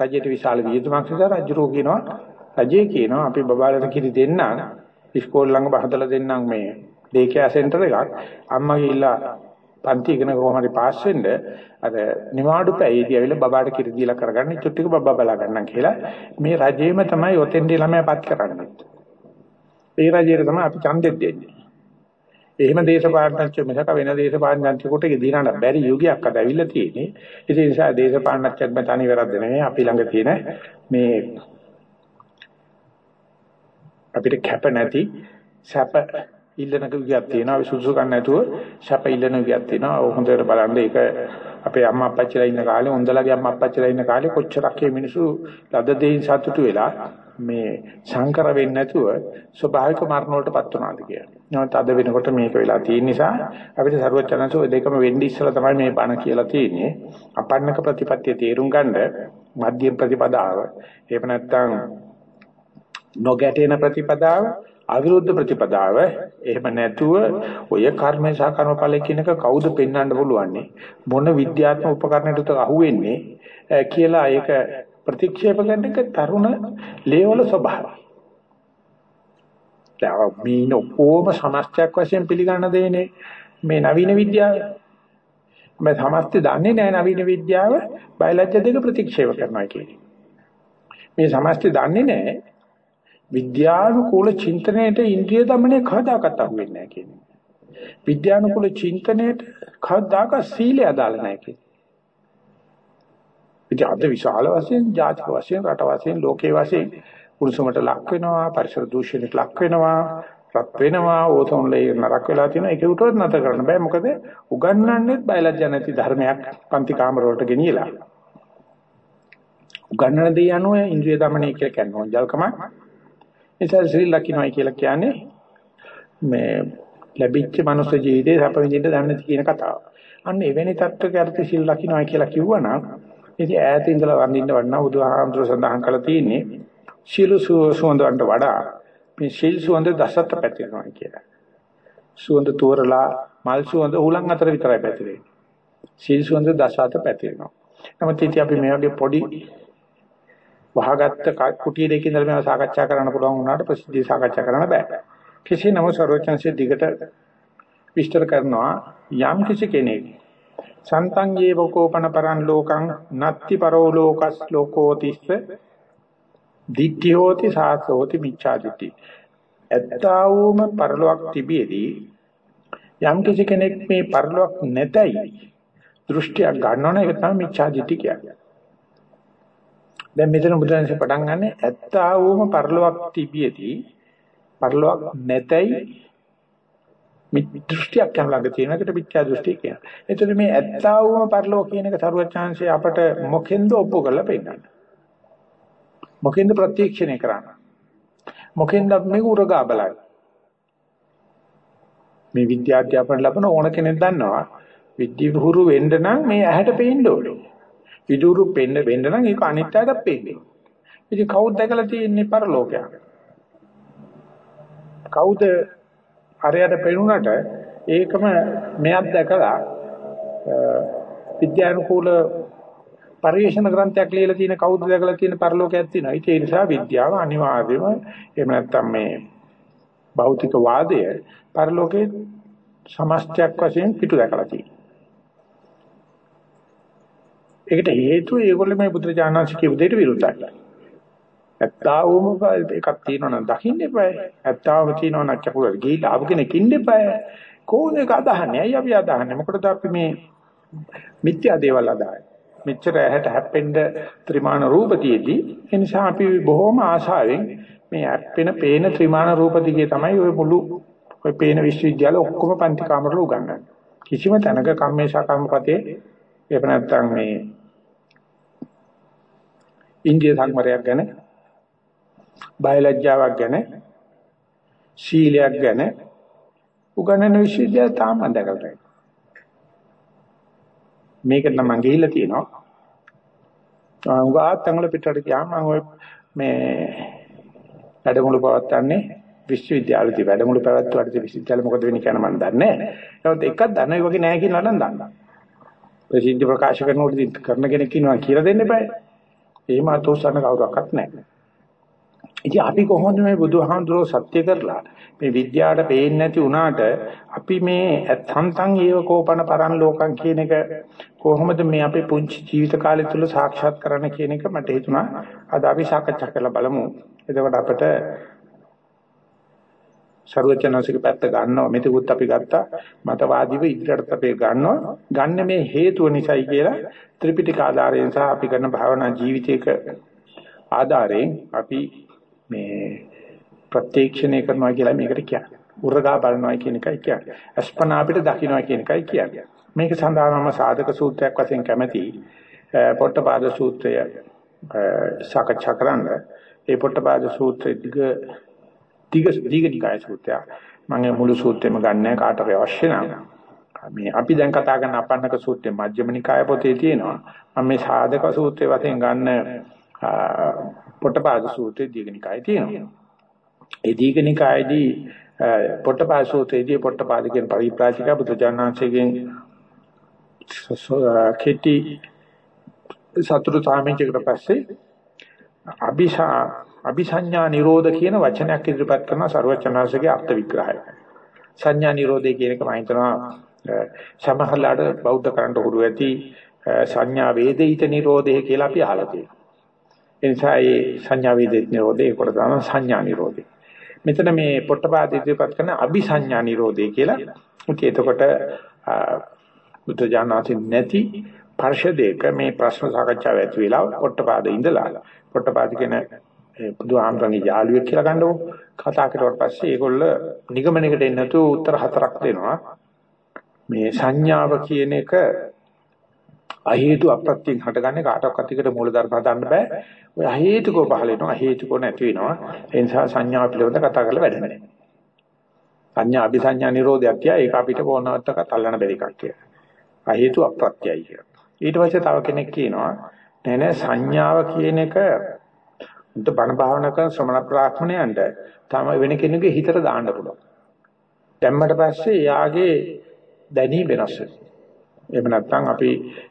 රජයට විශාල වියදමක් නිසා රජුරෝ කියනවා රජේ කියනවා අපි බබාලට කිරි දෙන්නම් ඉස්කෝල ළඟ බහදලා දෙන්නම් මේ ඩේ කෙයා සෙන්ටර් එකක් අම්මා ගිහිල්ලා පන්ති ඉගෙන කොහොම හරි පාස් වෙන්න අර නිවාඩු පැයේදී ඇවිල්ලා බබාට කිරි දීලා කරගන්න ඉතුරු ටික බබා බලා ගන්නම් කියලා මේ රජේම තමයි ඔතෙන්දී ළමයා පත් කරන්නේ. ඒ රජයට තමයි අපි ඡන්දෙත් දෙන්නේ. එහෙම දේශපාලනඥයෝ මිසක වෙන දේශපාලනඥයෙකුට ගෙදිනන්න බැරි යුගයක් අද ඇවිල්ලා තියෙන්නේ. ඒ නිසා දේශපාලනඥයෙක් මත තනි වැරද්ද නෙමෙයි අපි ළඟ තියෙන මේ අපිට කැප නැති සැප ඉල්ලන විදියක් තියෙනවා. අපි සුසු ගන්න නැතුව සැප ඉල්ලන විදියක් තියෙනවා. හොඳට බලන්න ඒක අපේ අම්මා අප්පච්චිලා ඉන්න කාලේ, හොඳලගේ අම්මා අප්පච්චිලා ඉන්න කාලේ කොච්චරක් මේ මිනිස්සු ලද දෙයින් සතුටු වෙලා මේ සංකර වෙන්නේ නැතුව ස්වභාවික මරණ වලටපත් වුණාද කියලා. නමුත් අද වෙනකොට මේක වෙලා තියෙන නිසා අපිට සරුවචනසෝ ඔය දෙකම වෙන්නේ ඉස්සලා තමයි මේ බණ කියලා තියෙන්නේ. අපන්නක ප්‍රතිපත්තිය තේරුම් ගන්න මධ්‍යම ප්‍රතිපදාව. එහෙම නැත්නම් නොගැටෙන ප්‍රතිපදාව අවිරුද්ධ ප්‍රතිපදාව එහෙම නැතුව ඔය කර්මය සහ කර්මඵල කියන එක කවුද පෙන්වන්න පුළුවන් මොන විද්‍යාත්මක උපකරණයකට අහුවෙන්නේ කියලා ඒක ප්‍රතික්ෂේප කරන එක තරුණ ලේවල ස්වභාවය. දැන් මේ නෝම සමස්තයක් වශයෙන් පිළිගන්න දෙන්නේ මේ නවීන විද්‍යාව. මේ සමස්තය දන්නේ නැහැ නවීන විද්‍යාව බයලජ්‍ය දෙක ප්‍රතික්ෂේප කරනවා කියන්නේ. මේ සමස්තය දන්නේ නැහැ විද්‍යානුකූල චින්තනයේට ඉන්ද්‍රිය দমনය කවදාකවත් අහු වෙන්නේ නැහැ කියන්නේ. විද්‍යානුකූල චින්තනයේට කවදාකවත් සීලය අදාළ නැහැ කියන්නේ. ඉතින් අද විශාල වශයෙන් ජාතික වශයෙන් රට වශයෙන් ලෝකේ වශයෙන් කුරුසමට ලක් වෙනවා පරිසර දූෂණයට ලක් වෙනවා රත් වෙනවා ඕසෝන් ලේයර් නරක වෙලා තියෙනවා. ඒක උටවත් නැතර කරන්න බෑ. මොකද උගන්වන්නේ බයලජ්ජා නැති ධර්මයක් පන්ති කාමර වලට ගෙනියලා. උගන්වන දේ යනුව ඉන්ද්‍රිය দমনය කියලා කියනවා. ජල්කමක්. නිසා ශ්‍රී ලකිනවයි කියලා කියන්නේ මේ ලැබිච්ච මනුස්ස ජීවිතේ සැප විඳින්න දන්නේ නැති කියන කතාව. අන්න එවැනි තත්ත්වයක අර්ථ සිල් ලකිනවයි කියලා කිව්වනම් ඉතින් ඈත ඉඳලා වඳින්න වඩා බුදුහාමුදුර සඳහන් කළා තියෙන්නේ සීල සුවඳවන්ට වඩා මේ සීල් සුවඳ දසත පැතිරෙනවා කියලා. සුවඳ තෝරලා මල් සුවඳ උලන් අතර විතරයි පැතිරෙන්නේ. සීල් සුවඳ දසත පැතිරෙනවා. නමුත් ඉතින් අපි මේ වගේ පොඩි වහගත්ත කුටිය දෙකේ ඉඳලා මේවා සාකච්ඡා කරන්න පුළුවන් වුණාට ප්‍රසිද්ධිය සාකච්ඡා කරන්න බෑ. කෙසේ නමුත් සර්වචන්සේ දිගට විස්තර කරනවා යම් කිසි කෙනෙක් සන්තං යේවකෝපන පරන් ලෝකං නත්ති පරෝ ලෝකස් ලෝකෝතිස්ස දිට්ඨියෝති සාසෝති මිච්ඡාදිට්ඨි ඇත්තා වූම පරලොවක් තිබියදී යම් කිසි කෙනෙක් මේ පරලොවක් නැතයි දෘෂ්ටියක් ගන්නවන එක තමයි මිච්ඡාදිට්ඨි කියන්නේ දැන් මෙතන බුදුන්සේ පටන් ගන්න ඇත්තා වූම පරලොවක් තිබියදී පරලොවක් නැතයි දෘෂ්ටියක් යන ළඟ තියෙන එකට මිත්‍යා දෘෂ්ටි කියනවා. එතකොට මේ ඇත්තා වූම පරලෝක කියන එක සරුවචාන්සේ අපට මොකෙන්ද ඔප්පු කරලා පෙන්නන්නේ. මොකෙන්ද ප්‍රත්‍යක්ෂණය කරන්නේ. මොකෙන්ද මේ උරගා බලන්නේ. මේ විද්‍යාධ්‍යාපන ලබන ඕන කෙනෙක් දන්නවා විද්‍යුහුරු වෙන්න නම් මේ ඇහැට පේන්න ඕනේ. විදුරු පෙන්න වෙන්න නම් ඒක අනිත් අයට පේන්නේ. ඉතින් කවුද දැකලා තියෙන්නේ පරලෝකයක්? කවුද හරයට පෙනුනට ඒකම මෙයක් දැකලා විද්‍යානුකූල පරිශන ග්‍රන්ථයක් ලියලා තියෙන කවුද දැකලා තියෙන පරලෝකයක් තියෙනවා. ඒ නිසා විද්‍යාව අනිවාර්යයෙන්ම එහෙම නැත්නම් මේ භෞතික වාදය පරලෝකේ සමස්තයක් වශයෙන් පිටු දැකලා තියෙනවා. ඒකට හේතුව ඒගොල්ලෝ මේ බුදුරජාණන්සේ කියපු දෙයට විරුද්ධයි. ඇත්තාවම එකක් තියෙනවා නම් දකින්න එපායි. ඇත්තාවම තියෙනවා නම් කකුල ගිහිලා ආව කෙනෙක් ඉන්න එපායි. කොහොමද ඒක අදහන්නේ? ඇයි අපි අදහන්නේ? මොකටද අපි මේ මිත්‍යා දේවල් අදහන්නේ? මෙච්චර ඇහැට හැප්පෙන්න ත්‍රිමාන රූපතියේදී ඒ නිසා අපි බොහොම ආශාවෙන් මේ හැප්පෙන පේන ත්‍රිමාන රූපතියේ තමයි ওই මුළු ඔය පේන විශ්වවිද්‍යාල ඔක්කොම පන්ති කාමරවල උගන්වන්නේ. කිසිම තැනක කම්මේශා කර්මපතේ එහෙම නැත්නම් මේ ඉන්දිය සංවරයක් ගැන බයලජ්ජාවක් ගැන ශීලයක් ගැන උගන්වන විශ්වවිද්‍යාල තාම දැකලා නැහැ. මේක නම් මම ගිහිල්ලා තියෙනවා. උගාත් තංගල පිටරට ගියාම මම ඔය මේ වැඩමුළු පවත්වන්නේ විශ්වවිද්‍යාලෙදී වැඩමුළු පැවැත්වුවාට විශ්වවිද්‍යාල මොකද වෙන්නේ කියන මම දන්නේ නැහැ. ඒවත් එකක් දන්න ඒ වගේ නැහැ කියලා නම් දන්නවා. ප්‍රසිද්ධ ප්‍රකාශ කරනකොට කරන කෙනෙක් ඉන්නවා කියලා දෙන්න බෑ. එහෙම අතෝසන කවුරක්වත් නැහැ. ඉතින් අපි කොහොමද මේ බුදුහාමුදුරුවෝ සත්‍ය කරලා මේ විද්‍යාවට පේන්නේ නැති වුණාට අපි මේ අත්හන්තං ඒව කෝපන පරන් ලෝකම් කියන එක කොහොමද මේ අපේ පුංචි ජීවිත කාලය තුල සාක්ෂාත් කරන්න කියන එක මට හිතුණා අද අපි සාකච්ඡා කරලා බලමු. එතකොට අපිට ਸਰවචනසික පැත්ත ගන්නවා මෙතකුත් අපි ගත්තා මතවාදීව ඉදිරියට අපි ගන්නවා ගන්න මේ හේතුව නිසායි කියලා ත්‍රිපිටක ආධාරයෙන් සහ අපි කරන භාවනා ජීවිතයක ආධාරයෙන් අපි මේ ප්‍රත්‍යක්ෂණය කරනවා කියලා මේකට කියන්නේ. උරගා බලනවා කියන එකයි කියන්නේ. අස්පනා අපිට දකින්නවා කියන එකයි කියන්නේ. මේක සඳහාම සාධක සූත්‍රයක් වශයෙන් කැමැති පොට්ටපාද සූත්‍රය සාකච්ඡා කරන්න. ඒ පොට්ටපාද සූත්‍රයේ දිග දිග දීගනිකාය සූත්‍රය. මම මුළු සූත්‍රෙම ගන්නෑ කාටද අවශ්‍ය නම්. මේ අපි දැන් කතා කරන අපන්නක සූත්‍රය මජ්ක්‍ධිම නිකාය පොතේ තියෙනවා. මම මේ සාධක සූත්‍රය වශයෙන් ගන්න පොට්ටපාද සූත්‍රයේ දීඝනිකායේ තියෙනවා. ඒ දීඝනිකායේදී පොට්ටපාද සූත්‍රයේදී පොට්ටපාද කියන පරිප්‍රාචික බුදුජානනාංශයෙන් කෙටි සතුරු සාමිච්චයකට පස්සේ අபிෂා අபிසඤ්ඤා නිරෝධ කියන වචනයක් ඉදිරිපත් කරන ਸਰවචනාංශගේ අර්ථ විග්‍රහය. සංඥා නිරෝධය කියන එක මම හිතනවා සමහරලාට බෞද්ධ කරන්ට උරු ඇති සංඥා වේදිත නිරෝධය කියලා අපි අහලා තියෙනවා. ඒ නිසා මේ සංඥා වේදිත නිරෝධය කොට තමයි සංඥා නිරෝධය. මෙතන මේ පොට්ටපාද ඉදිරිපත් කරන අபிසඤ්ඤා නිරෝධය කියලා. ඉතින් එතකොට බුද්ධ ඥානසින් නැති පර්ෂදේක මේ ප්‍රශ්න සාකච්ඡාව ඇති වෙලා පොට්ටපාද ඉඳලා පොට්ටපාද කියන බුදු ආමරගේ යාළුවෙක් කියලා ගන්නකො කතා කරුවාට පස්සේ ඒගොල්ල නිගමනයකට එන්නේ නැතුව උත්තර හතරක් දෙනවා මේ සංඥාව කියන එක අහේතු අප්‍රත්‍යයෙන් හටගන්නේ කාටවත් එකට මූලධර්ම හදන්න බෑ. ඔය අහේතුකව පහල වෙනවා, අහේතුකව නැති වෙනවා. ඒ නිසා සංඥා පිළිබඳ කතා කරලා වැඩ නැහැ. සංඥා අபிසංඥා නිරෝධයක් කිය ඒක අපිට ඕනවත්තක තල්ලන බැරි එකක් කියලා. අහේතු අප්‍රත්‍යයි කියලා. ඊට පස්සේ තව කෙනෙක් කියනවා නෑ නෑ සංඥාව කියන එක උන්ට බණ භාවනා කරන ශ්‍රමණ ප්‍රාඥයන්ට තමයි වෙන කෙනෙකුගේ හිතට දාන්න පුළුවන්. දැම්මට පස්සේ යාගේ දැනීම වෙනස් වෙනවා. එහෙම නැත්නම් අපි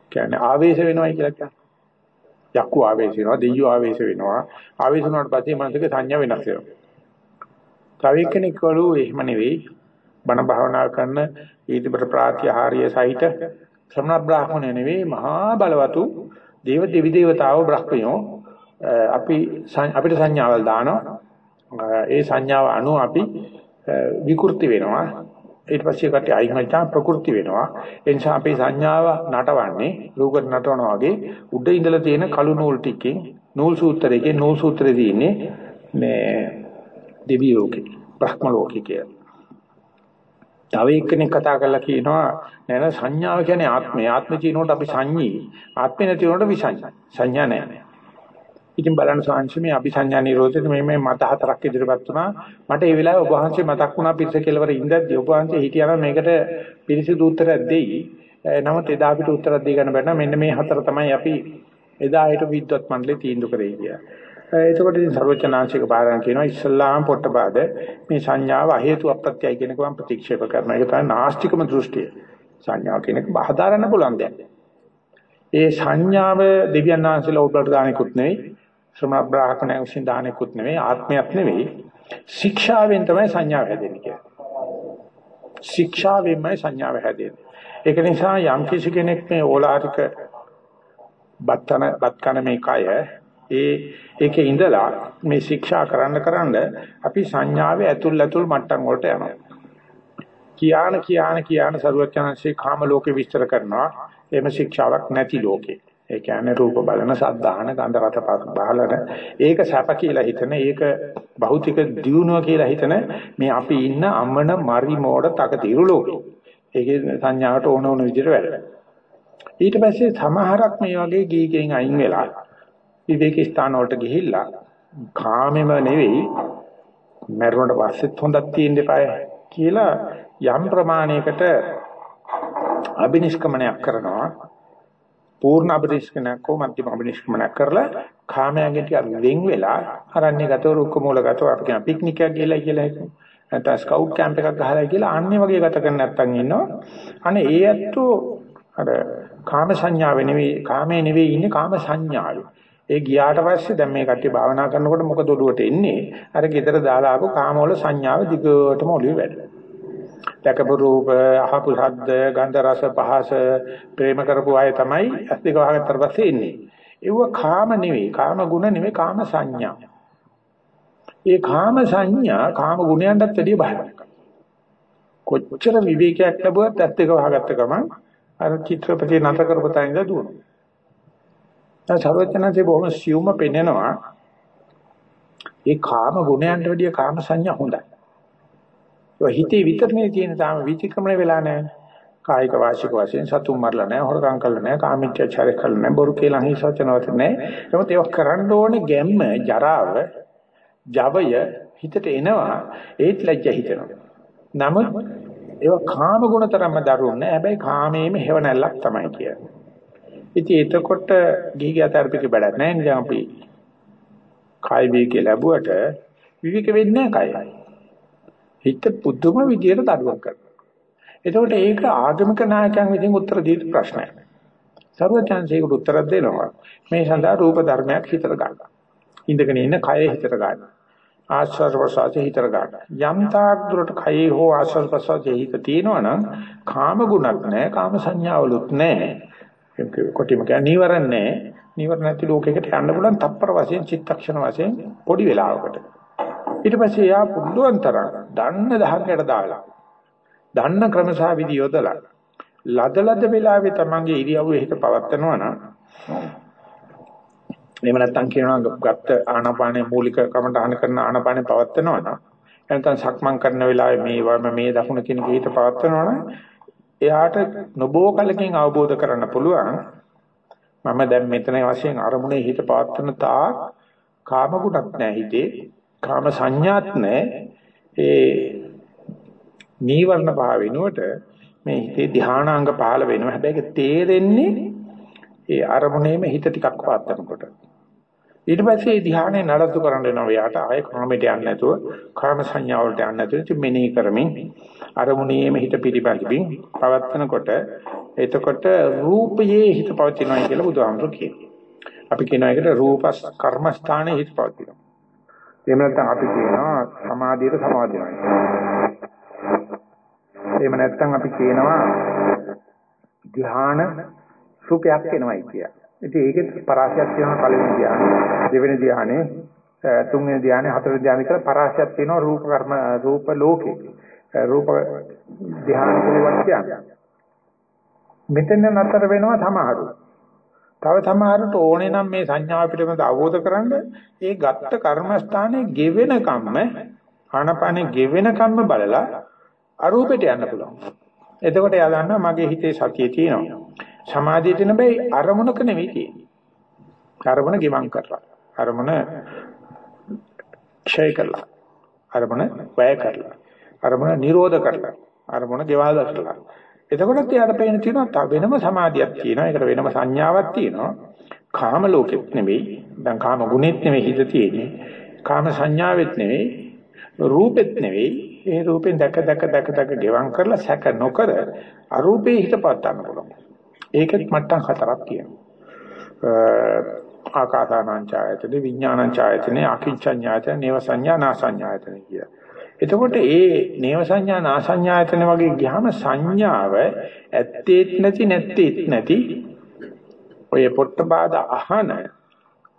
කියන්නේ ආවේශ වෙනවයි කියලා කියන්නේ. යක්කු ආවේශ වෙනවා, දෙයියෝ ආවේශ වෙනවා. ආවේශ වුණාට පස්සේ මනසක සංඥා වෙනස් වෙනවා. තව එක්කෙනෙක් වළු එහෙම නෙවෙයි. බණ භාවනා කරන ඊටිපට ප්‍රාත්‍යහාරය සහිත ශ්‍රමණ බ්‍රාහ්මණය නෙවෙයි මහා බලවතු දේව දෙවි දේවතාවෝ බ්‍රහ්මයෝ අපි අපිට සංඥාවල් දානවා. ඒ සංඥාව අනුව අපි විකෘති වෙනවා. ඊට පස්සේ කට අයින් වෙච්චා ප්‍රകൃති වෙනවා ඒ නිසා අපේ සංඥාව නටවන්නේ රූපකට නටවනවා වගේ උඩ ඉඳලා තියෙන කළු නූල් ටිකකින් නූල් සූත්‍රයේ නූල් සූත්‍රයේ තියෙන්නේ මේ දෙවි ලෝකේ බ්‍රහ්ම ලෝකේ කියලා. තව එක්කෙනෙක් කතා කරලා කියනවා නේද සංඥාව කියන්නේ ආත්මය ආත්ම චිනෝට අපි සංඤී ආත්මේ නැති උනට විසංඥා සංඥා නැහැ. ඉතින් බලන්න ස්වාමීන් මේ අபிසඤ්ඤා නිරෝධයේ මේ මේ මත හතරක් ඉදිරියපත් වුණා. මට ඒ වෙලාවේ ඔබ වහන්සේ මතක් වුණා පිරිස කෙලවර ඉඳද්දී ඔබ වහන්සේ හිටියනම් මේකට පිරිසිදු උත්තරයක් දෙයි. නමුත් එදා අපිට උත්තරයක් දී ගන්න බැන්න මෙන්න මේ හතර තමයි අපි එදා හිටපු විද්වත් මණ්ඩලේ තීන්දුව කරේ කියලා. එතකොට ඉතින් ਸਰවචනාංශික බාරයන් කියනවා ඉස්ලාම් පොට්ටපාද මේ සංඥාව හේතු අප්‍රත්‍යයි කියනක මම ප්‍රතික්ෂේප කරනවා. ඒක තමයි නාස්තිකම දෘෂ්ටිය. සංඥාව කියනක බහදාරන්න පුළුවන් දෙයක්. ඒ සංඥාව දෙවියන් වහන්සේලා උඩට දානෙකුත් නෙවෙයි ශ්‍රම බ්‍රාහ්මණය විසින් දානෙකුත් නෙවෙයි ආත්මයක් නෙවෙයි ශික්ෂාවෙන් තමයි සංඥාව හැදෙන්නේ කියන්නේ ශික්ෂාවෙන්මයි සංඥාව හැදෙන්නේ ඒක නිසා යම් කිසි කෙනෙක් මේ ඕලාරික බත්තන බත්කන මේ කය ඒ ඒකේ ඉඳලා මේ ශික්ෂා කරන්න කරන්න අපි සංඥාවේ ඇතුල් ඇතුල් මට්ටම් වලට යනවා. කියාන කියාන කියාන සරුවචනන්සේ කාම ලෝකේ විස්තර කරනවා. එහෙම ශික්ෂාවක් නැති ලෝකේ. ඒ කියන්නේ රූප බලන, සද්ධාහන, ගන්ධ රස බලන. ඒක සැප කියලා හිතන, ඒක භෞතික දියුණුව කියලා හිතන මේ අපි ඉන්න අමන මරි මෝඩ තකතිරු ලෝකේ. ඒකේ සංඥාවට ඕන ඕන විදිහට වැඩ. ඊට පස්සේ සමහරක් මේ වගේ ගීකෙන් අයින් වෙලා විවේක ස්ථාන වලට ගිහිල්ලා කාමෙම නෙවෙයි මරුණට පස්සෙත් හොඳක් තියෙන්න එපාය කියලා යම් ප්‍රමාණයකට අබිනිෂ්ක්‍මණයක් කරනවා පූර්ණ අබිනිෂ්ක්‍මණයක් හෝ මධ්‍යම අබිනිෂ්ක්‍මණයක් කරලා කාමයෙන් ටිකක් වෙන් වෙලා අරණ්‍ය ගතව රුක්ක මූල ගතව අපි කියන පික්නික් එකක් ගිහලා කියලා හිතමු නැත්නම් ස්කවුට් කැම්ප් එකක් ගහලා කියලා අන්නේ වගේ ගත කරන්න නැත්තන් ඉන්නවා අනේ ඒ ඇත්තෝ අර කාම සංඥාවේ නෙවෙයි කාමයේ නෙවෙයි ඉන්නේ කාම සංඥාවේ ඒ ගියාට පස්සේ දැන් මේ කට්ටිය භාවනා කරනකොට මොකද ඔළුවට එන්නේ? අර ගෙදර දාලා ආපු කාමවල සංඥාව දිගටම ඔළුවේ වැඩ. දැකපු රූප, අහපු ශබ්ද, ගන්ධ රස පහස ප්‍රේම කරපු අය තමයි ඇස් දෙක වහගත්තට පස්සේ එන්නේ. ඒව කාම නෙවෙයි, කාම ගුණ නෙවෙයි, කාම සංඥා. ඒ කාම සංඥා කාම ගුණයන්ටත් වැඩිය භයානකයි. කොච්චර විවේකයක් ලැබුවත් ඇස් දෙක වහගත්ත ගමන් අර චිත්‍රපටිය නතර කරපු තැන ඉඳලා දුවනවා. දැන් සර්වඥාන්සේ බොහොම සියුම්ව පෙන්නනවා. ඒ කාම ගුණයන්ට වැඩිය කාම සංඥා හොඳයි. ඒ හිතේ විතරනේ තියෙන තාම විචක්‍රමණය වෙලා නැහැ. කායික වාචික වශයෙන් සතුම් මරලා නැහැ, හොරකම් කරලා නැහැ, කාමීත්‍යචාරය කරලා නැහැ, බොරු කියලා හිසචනවත් නැහැ. නමුත් ඒක කරන්න ඕනේ ගැම්ම, ජරාව, ජවය හිතට එනවා. ඒත් ලැජ්ජ හිතෙනවා. නමුත් ඒක කාම ගුණ තරම්ම දරුන්නේ. හැබැයි කාමයේම හේව නැල්ලක් තමයි කියන්නේ. ඉතින් එතකොට ගිහි ගතර පිට බඩක් නැහැ නේද අපි කාය වේගය ලැබුවට විවික වෙන්නේ නැහැ හිත පුදුම විදියට දඩුවම් කරනවා. එතකොට ඒක ආගමික නායකයන් විසින් උත්තර දීපු ප්‍රශ්නයක්. සර්වඥාන්සේකට උත්තර දෙනවා. මේ සඳහා රූප ධර්මයක් හිතට ගන්න. ඉඳගෙන ඉන්න කය හිතට ගන්න. ආශ්වාස ප්‍රශ්වාසයේ හිතට ගන්න. යම් තාක් දුරට කයේ හෝ ආශ්වාස ප්‍රශ්වාසයේ හිත තියෙනවනම් කාම ගුණක් නැහැ, කාම සංඥාවලුත් නැහැ. කොටිම කියන්නේ නීවරණ නැහැ. නීවරණ නැති ලෝකයකට යන්න පුළුවන් තප්පර වශයෙන් චිත්තක්ෂණ වශයෙන් පොඩි වෙලාවකට. ඊට පස්සේ යා පුළුවන් තරම් දන්න දහකට දාලා දන්න ක්‍රමසා විදි යොදලා ලදලද වෙලාවේ තමන්ගේ ඉරියව්වේ හිත පවත්නවා නම් එහෙම නැත්නම් කියනවා ගත්ත ආනාපානයේ මූලික කමටහන කරන ආනාපානයේ පවත්නවා නම් නැත්නම් සක්මන් කරන වෙලාවේ මේ වම මේ දකුණ කියන කීත පවත්නවා නම් එයාට නොබෝ කලකින් අවබෝධ කරන්න පුළුවන් මම දැන් මෙතන වශයෙන් අරමුණේ හිත පවත්වන තාක් කාම ගුණක් නැහැ හිතේ. කාම සංඥාත් නැහැ ඒ නීවරණ පහ වෙනුවට මේ හිතේ ධානාංග පහළ වෙනවා හැබැයි ඒක තේරෙන්නේ ඒ අරමුණේම හිත ටිකක් පවත්වනකොට ඊට පස්සේ ධානයේ නඩත්තු කරන්න වෙනවා එයාට ආයෙ කාමයට යන්නේ නැතුව කාම සංඥා වලට යන්නේ නැතුව ඉතින් මෙනෙහි කරමින් අරමුණේම හිත පිළිපැදිමින් පවත්නකොට එතකොට රූපයේ හිත පවතිනවා කියලා බුදුහාමුදුරු කියනවා. අපි කියනවා ඒකට රූප කර්මස්ථානයේ හිත පවතිනවා. එහෙම නැත්නම් අපි කියනවා සමාධියට සමාදිනවා. එහෙම නැත්නම් අපි කියනවා ධ්‍යාන සුඛයක් එනවයි කියලා. ඉතින් ඒකේ පරාසයක් තියෙනවා පළවෙනි ධ්‍යානෙ, දෙවෙනි ධ්‍යානෙ, තුන්වෙනි ධ්‍යානෙ, හතරවෙනි ධ්‍යානෙ කියලා පරාසයක් තියෙනවා රූප කර්ම රූප ලෝකේ. රූප ධ්‍යාන කියලා කියන්නේ. මෙතන නතර වෙනවා සමහරු. තව සමහරට ඕනේ නම් මේ සංඥාව පිළිබඳ අවබෝධ කරගන්න ඒ ගත්ත කර්මස්ථානයේ ගෙවෙන කම්ම ආනපනේ ගෙවෙන කම්ම බලලා අරූපෙට යන්න පුළුවන්. එතකොට එයා දන්නවා මගේ හිතේ සතිය තියෙනවා. සමාධිය තියෙන බෑ අරමුණක නෙවෙයි තියෙන්නේ. අරමුණ ගිවං කරලා. අරමුණ ක්ෂය කරලා. අරමුණ වැය කරලා. අරමුණ නිරෝධ කරලා. අරමුණ ගෙවාද කරලා. එතකොටත් එයාට පේන තියෙනවා තව වෙනම සමාධියක් තියෙනවා. ඒකට වෙනම සංඥාවක් තියෙනවා. කාම ලෝකෙත් නෙවෙයි. දැන් කාම ගුණෙත් නෙවෙයි හිත තියෙන්නේ. කාම සංඥාවෙත් නෙවෙයි. රූපෙත් නෙවෙයි. ඒ රූපෙන් දැක දැක දැක දැක ගෙවම් කරලා සැක නොකර අරූපේ හිත පවත්වන්න පුළුවන්. ඒකෙත් මට්ටම් හතරක් තියෙනවා. ආකාසානංචායතන විඥානංචායතන අකින්චඤ්ඤායතන නේව සංඥා නාසඤ්ඤායතන කිය. එතකොට ඒ නේව සංඥා නාසඤ්ඤායතන වගේ ගියාම සංඥාව ඇත්තේත් නැති නැත්තේත් නැති ඔය පොට්ටපාද අහන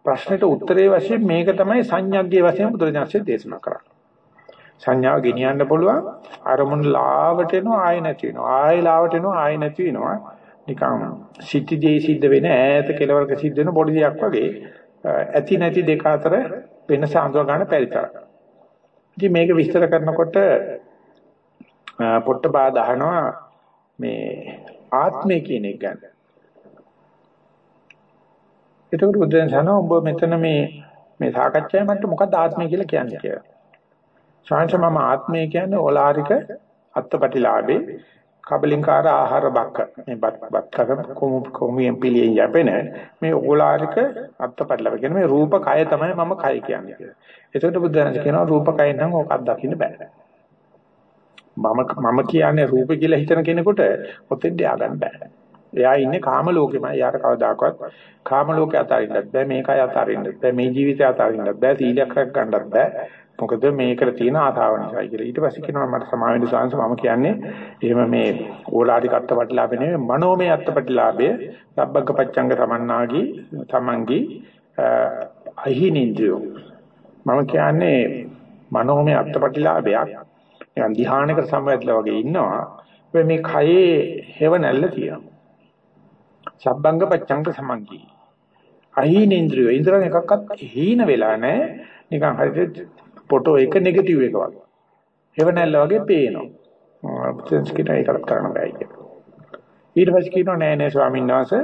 ප්‍රශ්නෙට උත්තරේ වශයෙන් මේක තමයි සංඥාග්ගේ වශයෙන් බුදුරජාණන්සේ දේශනා කරන්නේ. සංඥාව ගෙනියන්න පුළුවන් අරමුණ ලාවට එනවා ආය නැති වෙනවා. ආය ලාවට එනවා ආය නැති වෙනවා. නිකන් සිටිදී සිද්ධ වෙන ඈත කෙලවරක සිද්ධ වෙන පොඩි දෙයක් වගේ ඇති නැති දෙක අතර වෙනස අඳුර ගන්න පරිතරක්. ඉතින් මේක විස්තර කරනකොට පොට්ටපාද අහනවා මේ ආත්මය කියන එක ගැන. එතකොට බුදුන් සනවා ඔබ මෙතන මේ මේ සාකච්ඡාවේ මට මොකක්ද ආත්මය කියලා කියන්නේ කියලා. ශාන්ත මම ආත්මය කියන්නේ ඕලාරික අත්පටිලාභේ කබලින්කාර ආහාර බක්ක මේ බත් බත් කසම කොමු කොමුයෙන් පිළියෙන් යැපෙන මේ ඕලාරික අත්පටිලාභ කියන්නේ මේ රූප කය තමයි මම කය කියන්නේ කියලා. එතකොට බුදුන් කියනවා රූප කය නම් ඕකක් දකින්න බෑ. මම මම කියන්නේ රූප කියලා හිතන කෙනෙකුට ඔතෙන්ට ය아가න්න බෑ. එයා ඉන්නේ කාම ලෝකෙමයි. යාට කවදාකවත් කාම ලෝකේ අතාරින්නත් බෑ. මේකයි අතාරින්නත් බෑ. මේ ජීවිතය අතාරින්නත් බෑ. සීලයක් රැක ගන්නත් බෑ. මොකද මේකට තියෙන ආතාව නිසායි කියලා. ඊට පස්සේ කියනවා මට සමාවෙන්න සාංශ මම කියන්නේ එහෙම මේ ඕලාරික අත්පටිලාභේ නෙවෙයි මනෝමය අත්පටිලාභය. සබ්බක පච්චංග සමන්නාගී තමන්ගී අහිනින්ද්‍රයෝ. මම කියන්නේ මනෝමය අත්පටිලාභයක්. නිකන් ධ්‍යානයක සම්වැදලා වගේ ඉන්නවා. මේ කයේ හේව නැල්ල තියෙනවා. සබ්බංග පච්චංග සමංගී. අහීනේන්ද්‍රිය ඉන්ද්‍රයන් එකක්වත් හීන වෙලා නැහැ. නිකන් හරියට ෆොටෝ එක නෙගටිව් එක වගේ. හෙවණැල්ල වගේ පේනවා. සෙන්ස් කිට ඒකත් කරන්න බෑ කියලා. ඊට පස්සේ කියනවා නෑ නෑ ස්වාමීන් වහන්සේ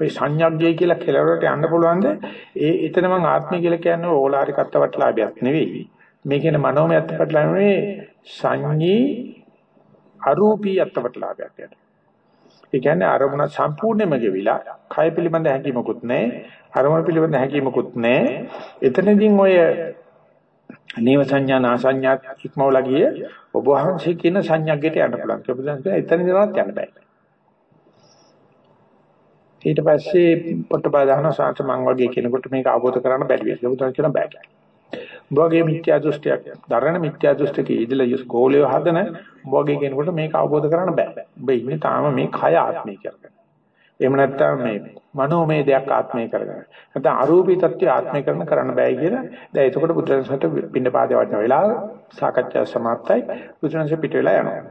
ඔය සංඥාග්ගය කියලා කෙලවරට යන්න පුළුවන්ද? ඒ එතන මං ආත්මය කියලා කියන්නේ ඕලාරික අත්වටලාභයක් නෙවෙයි. මේ කියන මනෝමය අත්වටලාභ නෙවෙයි සංඤී අරූපී අත්වටලාභයක් යට. ඒ කියන්නේ අරමුණ සම්පූර්ණයෙන්ම ගෙවිලා කය පිළිබඳ හැඟීමකුත් නැහැ. අරමුණ පිළිබඳ හැඟීමකුත් නැහැ. එතනදී ඔය නේව සංඥා නා සංඥා ඉක්මවලා ගියේ ඔබ වහන්සේ කියන සංඥාග්ගයට යන්න පුළුවන්. ඒ බුදුන් කියන එතන ඉඳලාත් යන්න බෑ. ඊට පස්සේ පොට්ටපාදාන සාන්ත මං වගේ කෙනෙකුට මේක අවබෝධ කරගන්න බැරි වෙයි. බුදුන් කියන බෑ. උඹගේ මිත්‍යා දෘෂ්ටියක් දරණ මිත්‍යා දෘෂ්ටිකේ ඉදලා යස් ගෝලිය හදන උඹගේ කෙනෙකුට මේක අවබෝධ කරගන්න බෑ. උඹ ඉන්නේ තාම මේ කය ආත්මය කියලා. එහෙම නැත්නම් මේ මනෝමය දෙයක් ආත්මය කරගන්න. නැත්නම් අරූපී தත්ත්වය ආත්මය කරන කරන්න බෑ කියලා. දැන් එතකොට බුදුරජාණන්සට පින්න පාදේ වටන වෙලාව සාකච්ඡා සමාප්තයි. බුදුරජාණන්ස පිට වෙලා යනවා.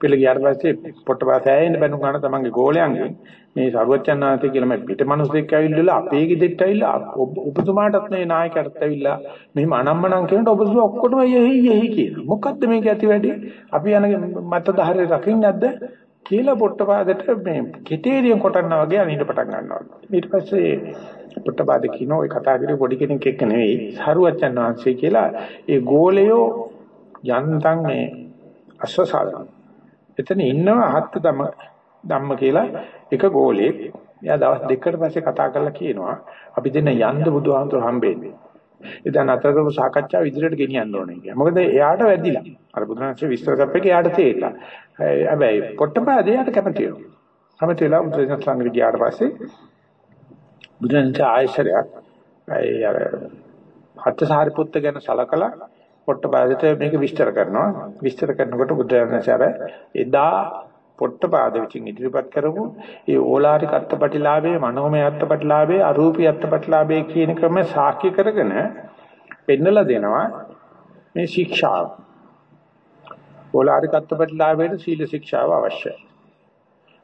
පිළ ගියාට පස්සේ පොට්ටපාස ඇයෙන්න බැනු ගන්න තමන්ගේ ගෝලයන්ගෙන් මේ සරුවච්චන්නාන්සේ කියලා මේ පිට මිනිස්සෙක් ඇවිල්ලා අපේ ගෙදෙට්ට ඇවිල්ලා ඔබතුමාටත් මේ නායකයටත් ඇවිල්ලා මෙහිම අනම්මනම් කියනකොට ඔබතුමා ඔක්කොටම යෙහි යෙහි කියනවා. මොකද්ද මේක ඇති වැඩි? අපි යන මතදහරේ රකින්නේ නැද්ද? කියලා පොට්ටපාදට මේ කෙටේරියන් කොටන්නා වගේ අනින්න පටන් ගන්නවා. ඊට පස්සේ පොට්ටපාද කියන ওই කතා කරේ පොඩි කෙනෙක් එක්ක නෙවෙයි සරුවච්චන් වහන්සේ කියලා ඒ ගෝලයෝ යන්තම් මේ අශ්වසාලන. එතන ඉන්නවා හත් ධම්ම ධම්ම කියලා එක ගෝලෙක්. එයා දවස් දෙකකට පස්සේ කතා කරලා කියනවා අපි දෙන්න යන්න බුදුහාමුදුර හම්බෙන්නේ. එදා නතර කරපු සාකච්ඡාව ඉදිරියට ගෙනියන්න ඕනේ කියලා. මොකද එයාට වැදිලා. අර බුදුරජාණන්සේ විස්තර කරපේක එයාට තේරිලා. හැබැයි පොට්ටපාදේ එයාට කැමති වෙනවා. කැමති වෙලා බුදුරජාණන් සංග්‍රහ ගියාට පස්සේ බුදුරජාණන්සේ ආයශරයක් ඒ අර හත්සාරිපුත්ත ගැන සලකලා පොට්ටපාදයට මේක විස්තර කරනවා. විස්තර කරනකොට බුදුරජාණන්සේ අර එදා පොට්ටපාද විචින් ඉදිරිපත් කරපු ඒ ඕලාරික අත්පටිලාභයේ මනෝමය අත්පටිලාභයේ අරූපී අත්පටිලාභයේ කියන ක්‍රම සාක්ෂි කරගෙන පෙන්නලා දෙනවා මේ ශික්ෂාව. ඕලාරික අත්පටිලාභයට සීල ශික්ෂාව අවශ්‍යයි.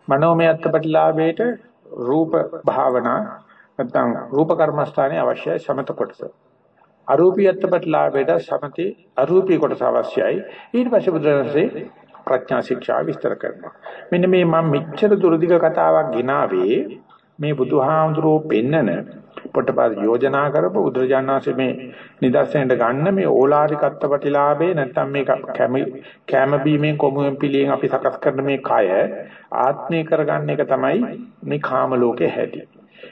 මනෝමය අත්පටිලාභයට රූප භාවනා නැත්නම් රූප කර්මස්ථානයේ අවශ්‍යයි සමත කොටස. අරූපී අත්පටිලාභයට සමති අරූපී කොටස අවශ්‍යයි. ඊට පස්සේ බුදුරජාණන්සේ ප්‍රඥා ශික්ෂා විස්තර කරනවා. මෙන්න මේ මම මෙච්චර දුරදිග කතාවක් ගෙනාවේ මේ බුදුහාමුදුරෝ පෙන්නන පොට්ටපාද යෝජනා කරපු උද්‍රජානනාසේ මේ නිදර්ශනයට ගන්න මේ ඕලාරිකත්ව ප්‍රතිලාභේ නැත්තම් මේ කැම බීමෙන් කොමුවෙන් පිළියෙන් අපි සකස් කරන මේ කය ආත්මේ කරගන්න එක තමයි මේ කාම ලෝකේ හැටි.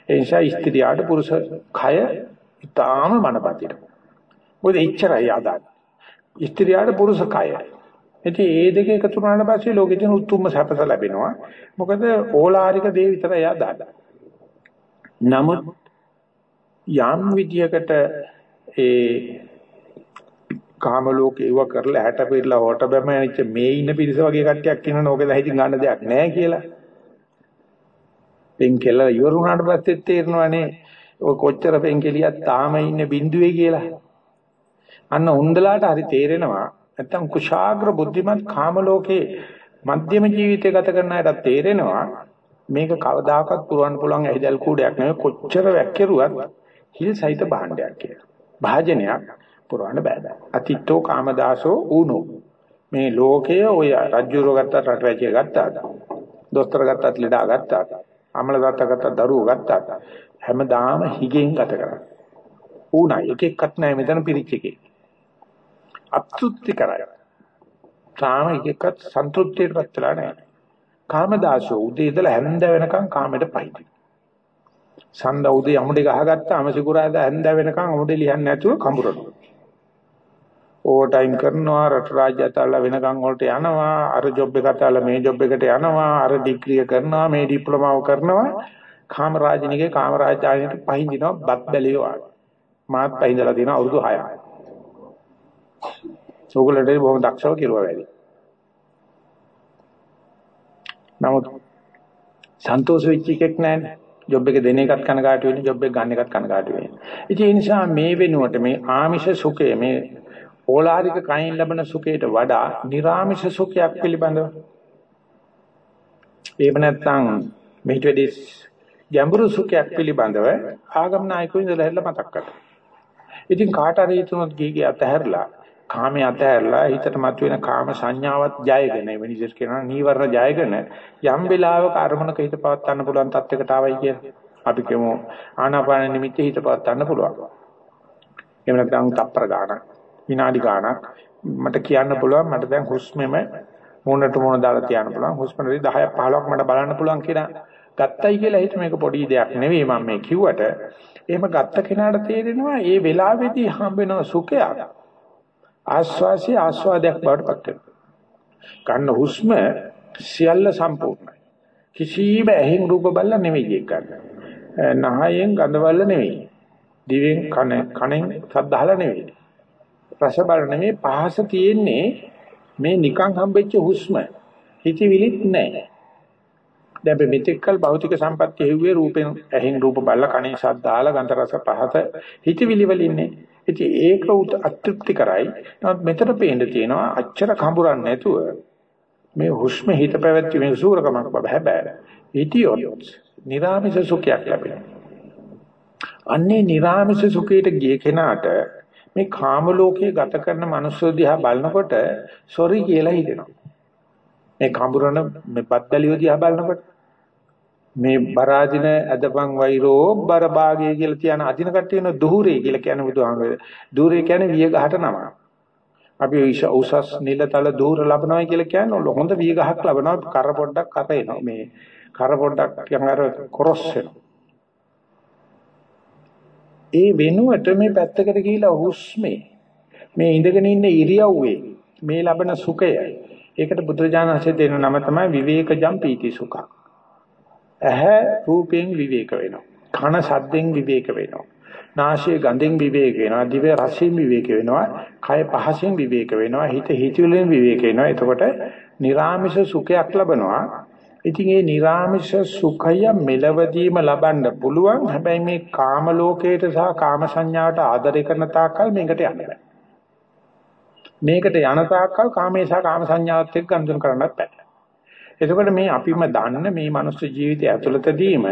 ඒ නිසා ස්ත්‍රියට පුරුෂ කය ඊටාම මනපතිර. මොකද ඉච්චරයි ආදාන. ස්ත්‍රියට පුරුෂ කය ඉතින් ඒ දෙක එකතු වුණාට පස්සේ ලෝකෙ තියෙන උතුම්ම සැපස ලැබෙනවා. මොකද ඕලාරික දේ විතර එයා දාලා. නමුත් යම් විදියකට ඒ කාම ලෝකේ ඉව කරලා හැට පිරලා හොට බැම යනිච්ච මේ ඉන්න පිරිස වගේ කට්ටියක් ඉන්නවනේ ඕකේ දැහිතින් ගන්න දෙයක් නැහැ කියලා. පෙන් කියලා ඉවර වුණාට පස්සේ තේරෙනවනේ ඔය කොච්චර පෙන් කෙලියක් තාම ඉන්නේ බිඳුවේ කියලා. අන්න උන්දලාට හරි තේරෙනවා නැත්තම් කුශාග්‍ර බුද්ධිමත් කාම ලෝකේ මධ්‍යම ජීවිතය ගත කරන අයට තේරෙනවා මේක කවදාකවත් පුරවන්න පුළුවන් ඇහිදල් කූඩයක් නෙවෙයි කොච්චර වැක්කිරුවත් හිල් සහිත භාණ්ඩයක් කියලා. භාජනයක් පුරවන්න බෑ බෑ. අතිත්තෝ කාමදාසෝ ඌනෝ. මේ ලෝකය ඔය රජ්ජුරෝ ගත්තා රටවැජිය ගත්තා. දොස්තර ගත්තත් ලෙඩා ගත්තා. අමල දත්ත ගත්තා දරුවෝ ගත්තා. හැමදාම හිගෙන් ගත කරා. ඌණයි එක එක්කත් නැහැ මෙතන පිරිච්ච එකේ. අතෘප්ති කරයි. තාම එක එක්කත් සන්තුෂ්ටියටපත් වෙලා නැහැ. කාමදාසෝ උදේ ඉඳලා හැන්ද වෙනකන් කාමයට පයිති. සඳ උදේ අමුඩේ ගහගත්තාම සිකුරාද හැන්ද වෙනකන් අමුඩේ ලියන්නේ නැතුව කඹරනවා. ඕවර් ටයිම් කරනවා රට රාජ්‍ය අතල්ලා වෙනකන් වලට යනවා අර ජොබ් එක අතල්ලා මේ ජොබ් එකට යනවා අර ඩිග්‍රිය කරනවා මේ ඩිප්ලෝමාව කරනවා කාම රාජිනිකේ කාම රාජායනට පහින්දිනවා බත් බැලියෝ ආ මාත් පහින්දලා තියෙනවා අවුරුදු 6ක් ඕගොල්ලන්ට බොහොම දක්ෂව කිරුවා වැඩි නමුත් සන්තෝෂ වෙච්ච එකක් නැහැ. ජොබ් එක දෙන එකත් කනගාටු වෙන්නේ, ජොබ් එක ගන්න එකත් කනගාටු වෙන්නේ. ඉතින් ඒ නිසා මේ වෙනුවට මේ ආමිෂ සුඛය මේ ඕලාරික කයින් ලැබෙන සුඛයට වඩා නිර්ආමිෂ සුඛයක් පිළිබඳව එහෙම නැත්නම් මෙහිට වැඩි ගැඹුරු සුඛයක් පිළිබඳව ආගම් නායකයෝ ඉඳලා හැල්ල මතක් කරලා. ඉතින් කාට හරි හිතුනොත් ගීගේ අතහැරලා කාමයේ අතහැරලා හිතට මතුවෙන කාම සංඥාවත් ජයගෙන වෙනිසස් කියනවා නීවරණ ජයගෙන යම් වෙලාවක අරමුණක හිත පවත්වන්න පුළුවන් තත්යකට ආවයි කියලා. අපි කියමු ආනාපාන නිමිත්තේ හිත පවත්වන්න පුළුවන්. එහෙම නැත්නම් තප්පර ගානක් විනාඩි ගානක් මට කියන්න පුළුවන් මට දැන් හුස්මෙම මොනට මොන දාලා තියන්න පුළුවන් හුස්මනේ 10ක් 15ක් මට බලන්න පුළුවන් කියලා ගත්තයි කියලා හිත මේක පොඩි දෙයක් නෙවෙයි මම මේ කිව්වට එහෙම ගත්ත කෙනාට තේරෙනවා මේ වෙලාවේදී හම්බ වෙන සුඛයක් ආස්වාසිය ආස්වාදයක් බවට පත් වෙනවා. ගන්න හුස්ම සියල්ල සම්පූර්ණයි. කිසිම ඇහෙන් රූප බලලා නෙවෙයි ඒක ගන්න. නහයෙන් ගඳ බලලා නෙවෙයි. දිවෙන් කන කනෙන් ශබ්ද අහලා නෙවෙයි. රස බල නෙවෙයි පහස තියෙන්නේ මේ නිකන් හම්බෙච්ච හුස්ම. හිතවිලිත් නැහැ. දැන් අපි මෙතෙක්කල් භෞතික සම්පත්‍ය හෙව්වේ රූපෙන් ඇහෙන් රූප බලලා කනේ ශබ්ද අහලා ගන්ධ රස පහත හිතවිලි වලින්නේ. ඉතින් ඒක අතෘප්ති කරයි. නමුත් මෙතන පේන්න තියෙනවා අච්චර කඹරන්නේ නැතුව මේ හුස්ම හිත පැවැත්වීමේ සූරකමක් බබ හැබැයි. හිතියොත් නිරාමිෂ සුඛයක් ලැබෙනවා. අන්නේ නිරාමිෂ සුඛයට ගිය කෙනාට මේ කාම ලෝකයේ ගත කරන මනුස්ස දිහා බලනකොට සොරි කියලා හිතෙනවා. මේ කඹරන මේ බද්දලිය දිහා බලනකොට මේ බරාදින අදපන් වෛරෝ බරභාගය කියලා කියන අදින කට්ටිය වෙන දුහුරේ කියලා කියන බුදුහාමර. දුහුරේ කියන්නේ විය ගහට නම. අපි උසස් නිලතල දුහුර ලබනවා කියලා කියන්නේ හොඳ විය ගහක් ලබනවා කර පොඩ්ඩක් කර එනවා. මේ කර පොඩ්ඩක් කියනවාර කොරස් වෙනවා. ඒ වෙනුවට මේ පැත්තකට ගිහිලා හුස්මේ මේ ඉඳගෙන ඉන්න ඉරියව්වේ මේ ලබන සුඛය ඒකට බුදුරජාණන් වහන්සේ දෙන නම තමයි විවේකජම් පීති සුඛං. ඇහැ රූපයෙන් විවේක වෙනවා. කන ශබ්දෙන් විවේක වෙනවා. නාසය ගඳෙන් විවේක වෙනවා. දිව රසයෙන් විවේක වෙනවා. කය පහසෙන් විවේක වෙනවා. හිත හිතවිලෙන් විවේක වෙනවා. එතකොට නිර්ාමිෂ සුඛයක් ලබනවා. ඉතින් ඒ නිර්ාමිෂ සුඛය මෙලවදීම ලබන්න පුළුවන්. හැබැයි මේ කාම ලෝකයට සහ කාම සංඥාවට ආදරය කරන තාක්කල් මේකට යන්න බෑ. මේකට යන තාක්කල් කාමේ සහ කාම සංඥාවත් එක්ක ගනුදෙනු කරන්නත් බෑ. එතකොට මේ අපිම දන්න මේ මනුස්ස ජීවිතය ඇතුළතදීම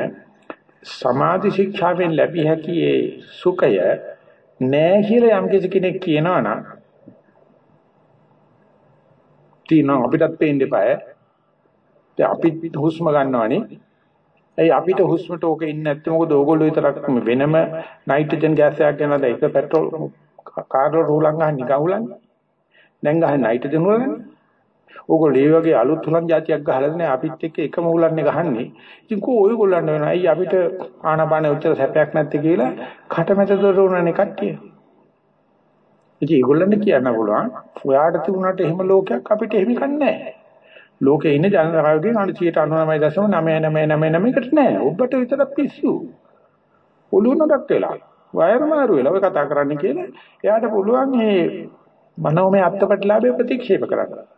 සමාධි ශික්ෂාවෙන් ලැබිය හැකි ඒ සුඛය නෑ කියලා යම් කෙනෙක් කියනවා නම් තියෙනවා අපිටත් පේන්න එපාය. දැන් අපි හුස්ම ගන්නවනේ. ඒ අපිට හුස්මට ඕක ඉන්නේ නැත්නම් මොකද ඕගොල්ලෝ විතරක් වෙනම නයිට්‍රජන් ගෑස් එකක් ගෙනලා ඒක පෙට්‍රල් කාර් වල උලන් ගන්න නිකවුලන්නේ. දැන් ගහන්නේ නයිට්‍රජන් උලන්නේ. ඕගොල්ලෝ මේ වගේ අලුත් හුලන් જાතියක් ගහලා නැහැ අපිත් එක්ක එකම හුලන්නේ ගහන්නේ. ඉතින් කෝ ඔයගොල්ලන්ට වෙනවා. අයිය අපිට ආනාපාන උත්තර සැපයක් නැත්තේ කියලා කටමැද දොරුණනේ කට්ටිය. ඉතින් ඒගොල්ලන්ට කියන්න පුළුවන්. ඔයාට තිබුණාට එහෙම ලෝකයක් අපිට එහෙම කන්නේ ලෝකේ ඉන්න ජනතාවගේ 99.99999 කට නෑ. ඔබට විතර පිස්සු. ඔළුව නඩක් වෙලා. වයර් මාරු වෙලා ඔය කතා කරන්න කියලා එයාට පුළුවන් මේ මනෝමය අත්පත්ලාභය ප්‍රතික්ෂේප කරන්න.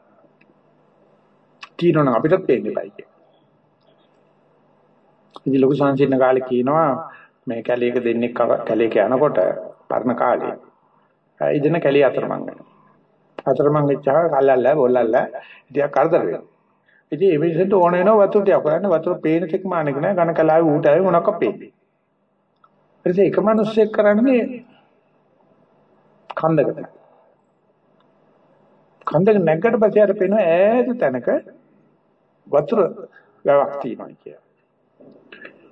කියනවනම් අපිටත් පේන්නේ බයි කිය. ඉතින් ලොකු සංසින්න කාලේ කියනවා මේ කැලේක දෙන්නේ කැලේක යනකොට පරණ කාලේ. ඉදෙන කැලේ අතරමං වෙනවා. අතරමං වෙච්චා කල්ලල්ලා බොල්ලල්ලා ඉතින් කරදර වෙනවා. ඉතින් ඒ මිනිස්සුන්ට ඕන වෙනවා වතුර ටික කරන්න වතුර පේන තෙක් මානෙක නෑ ඝන කලාවේ ඌට ආවේ මොනක්ක පේන්නේ. ඊට එක මිනිස්සෙක් කරන්නේ කන්දකට. කන්දක නැග්ගට පස්සේ අර පේන ඈත තැනක වතුර වැවක් තියෙනවා කියලා.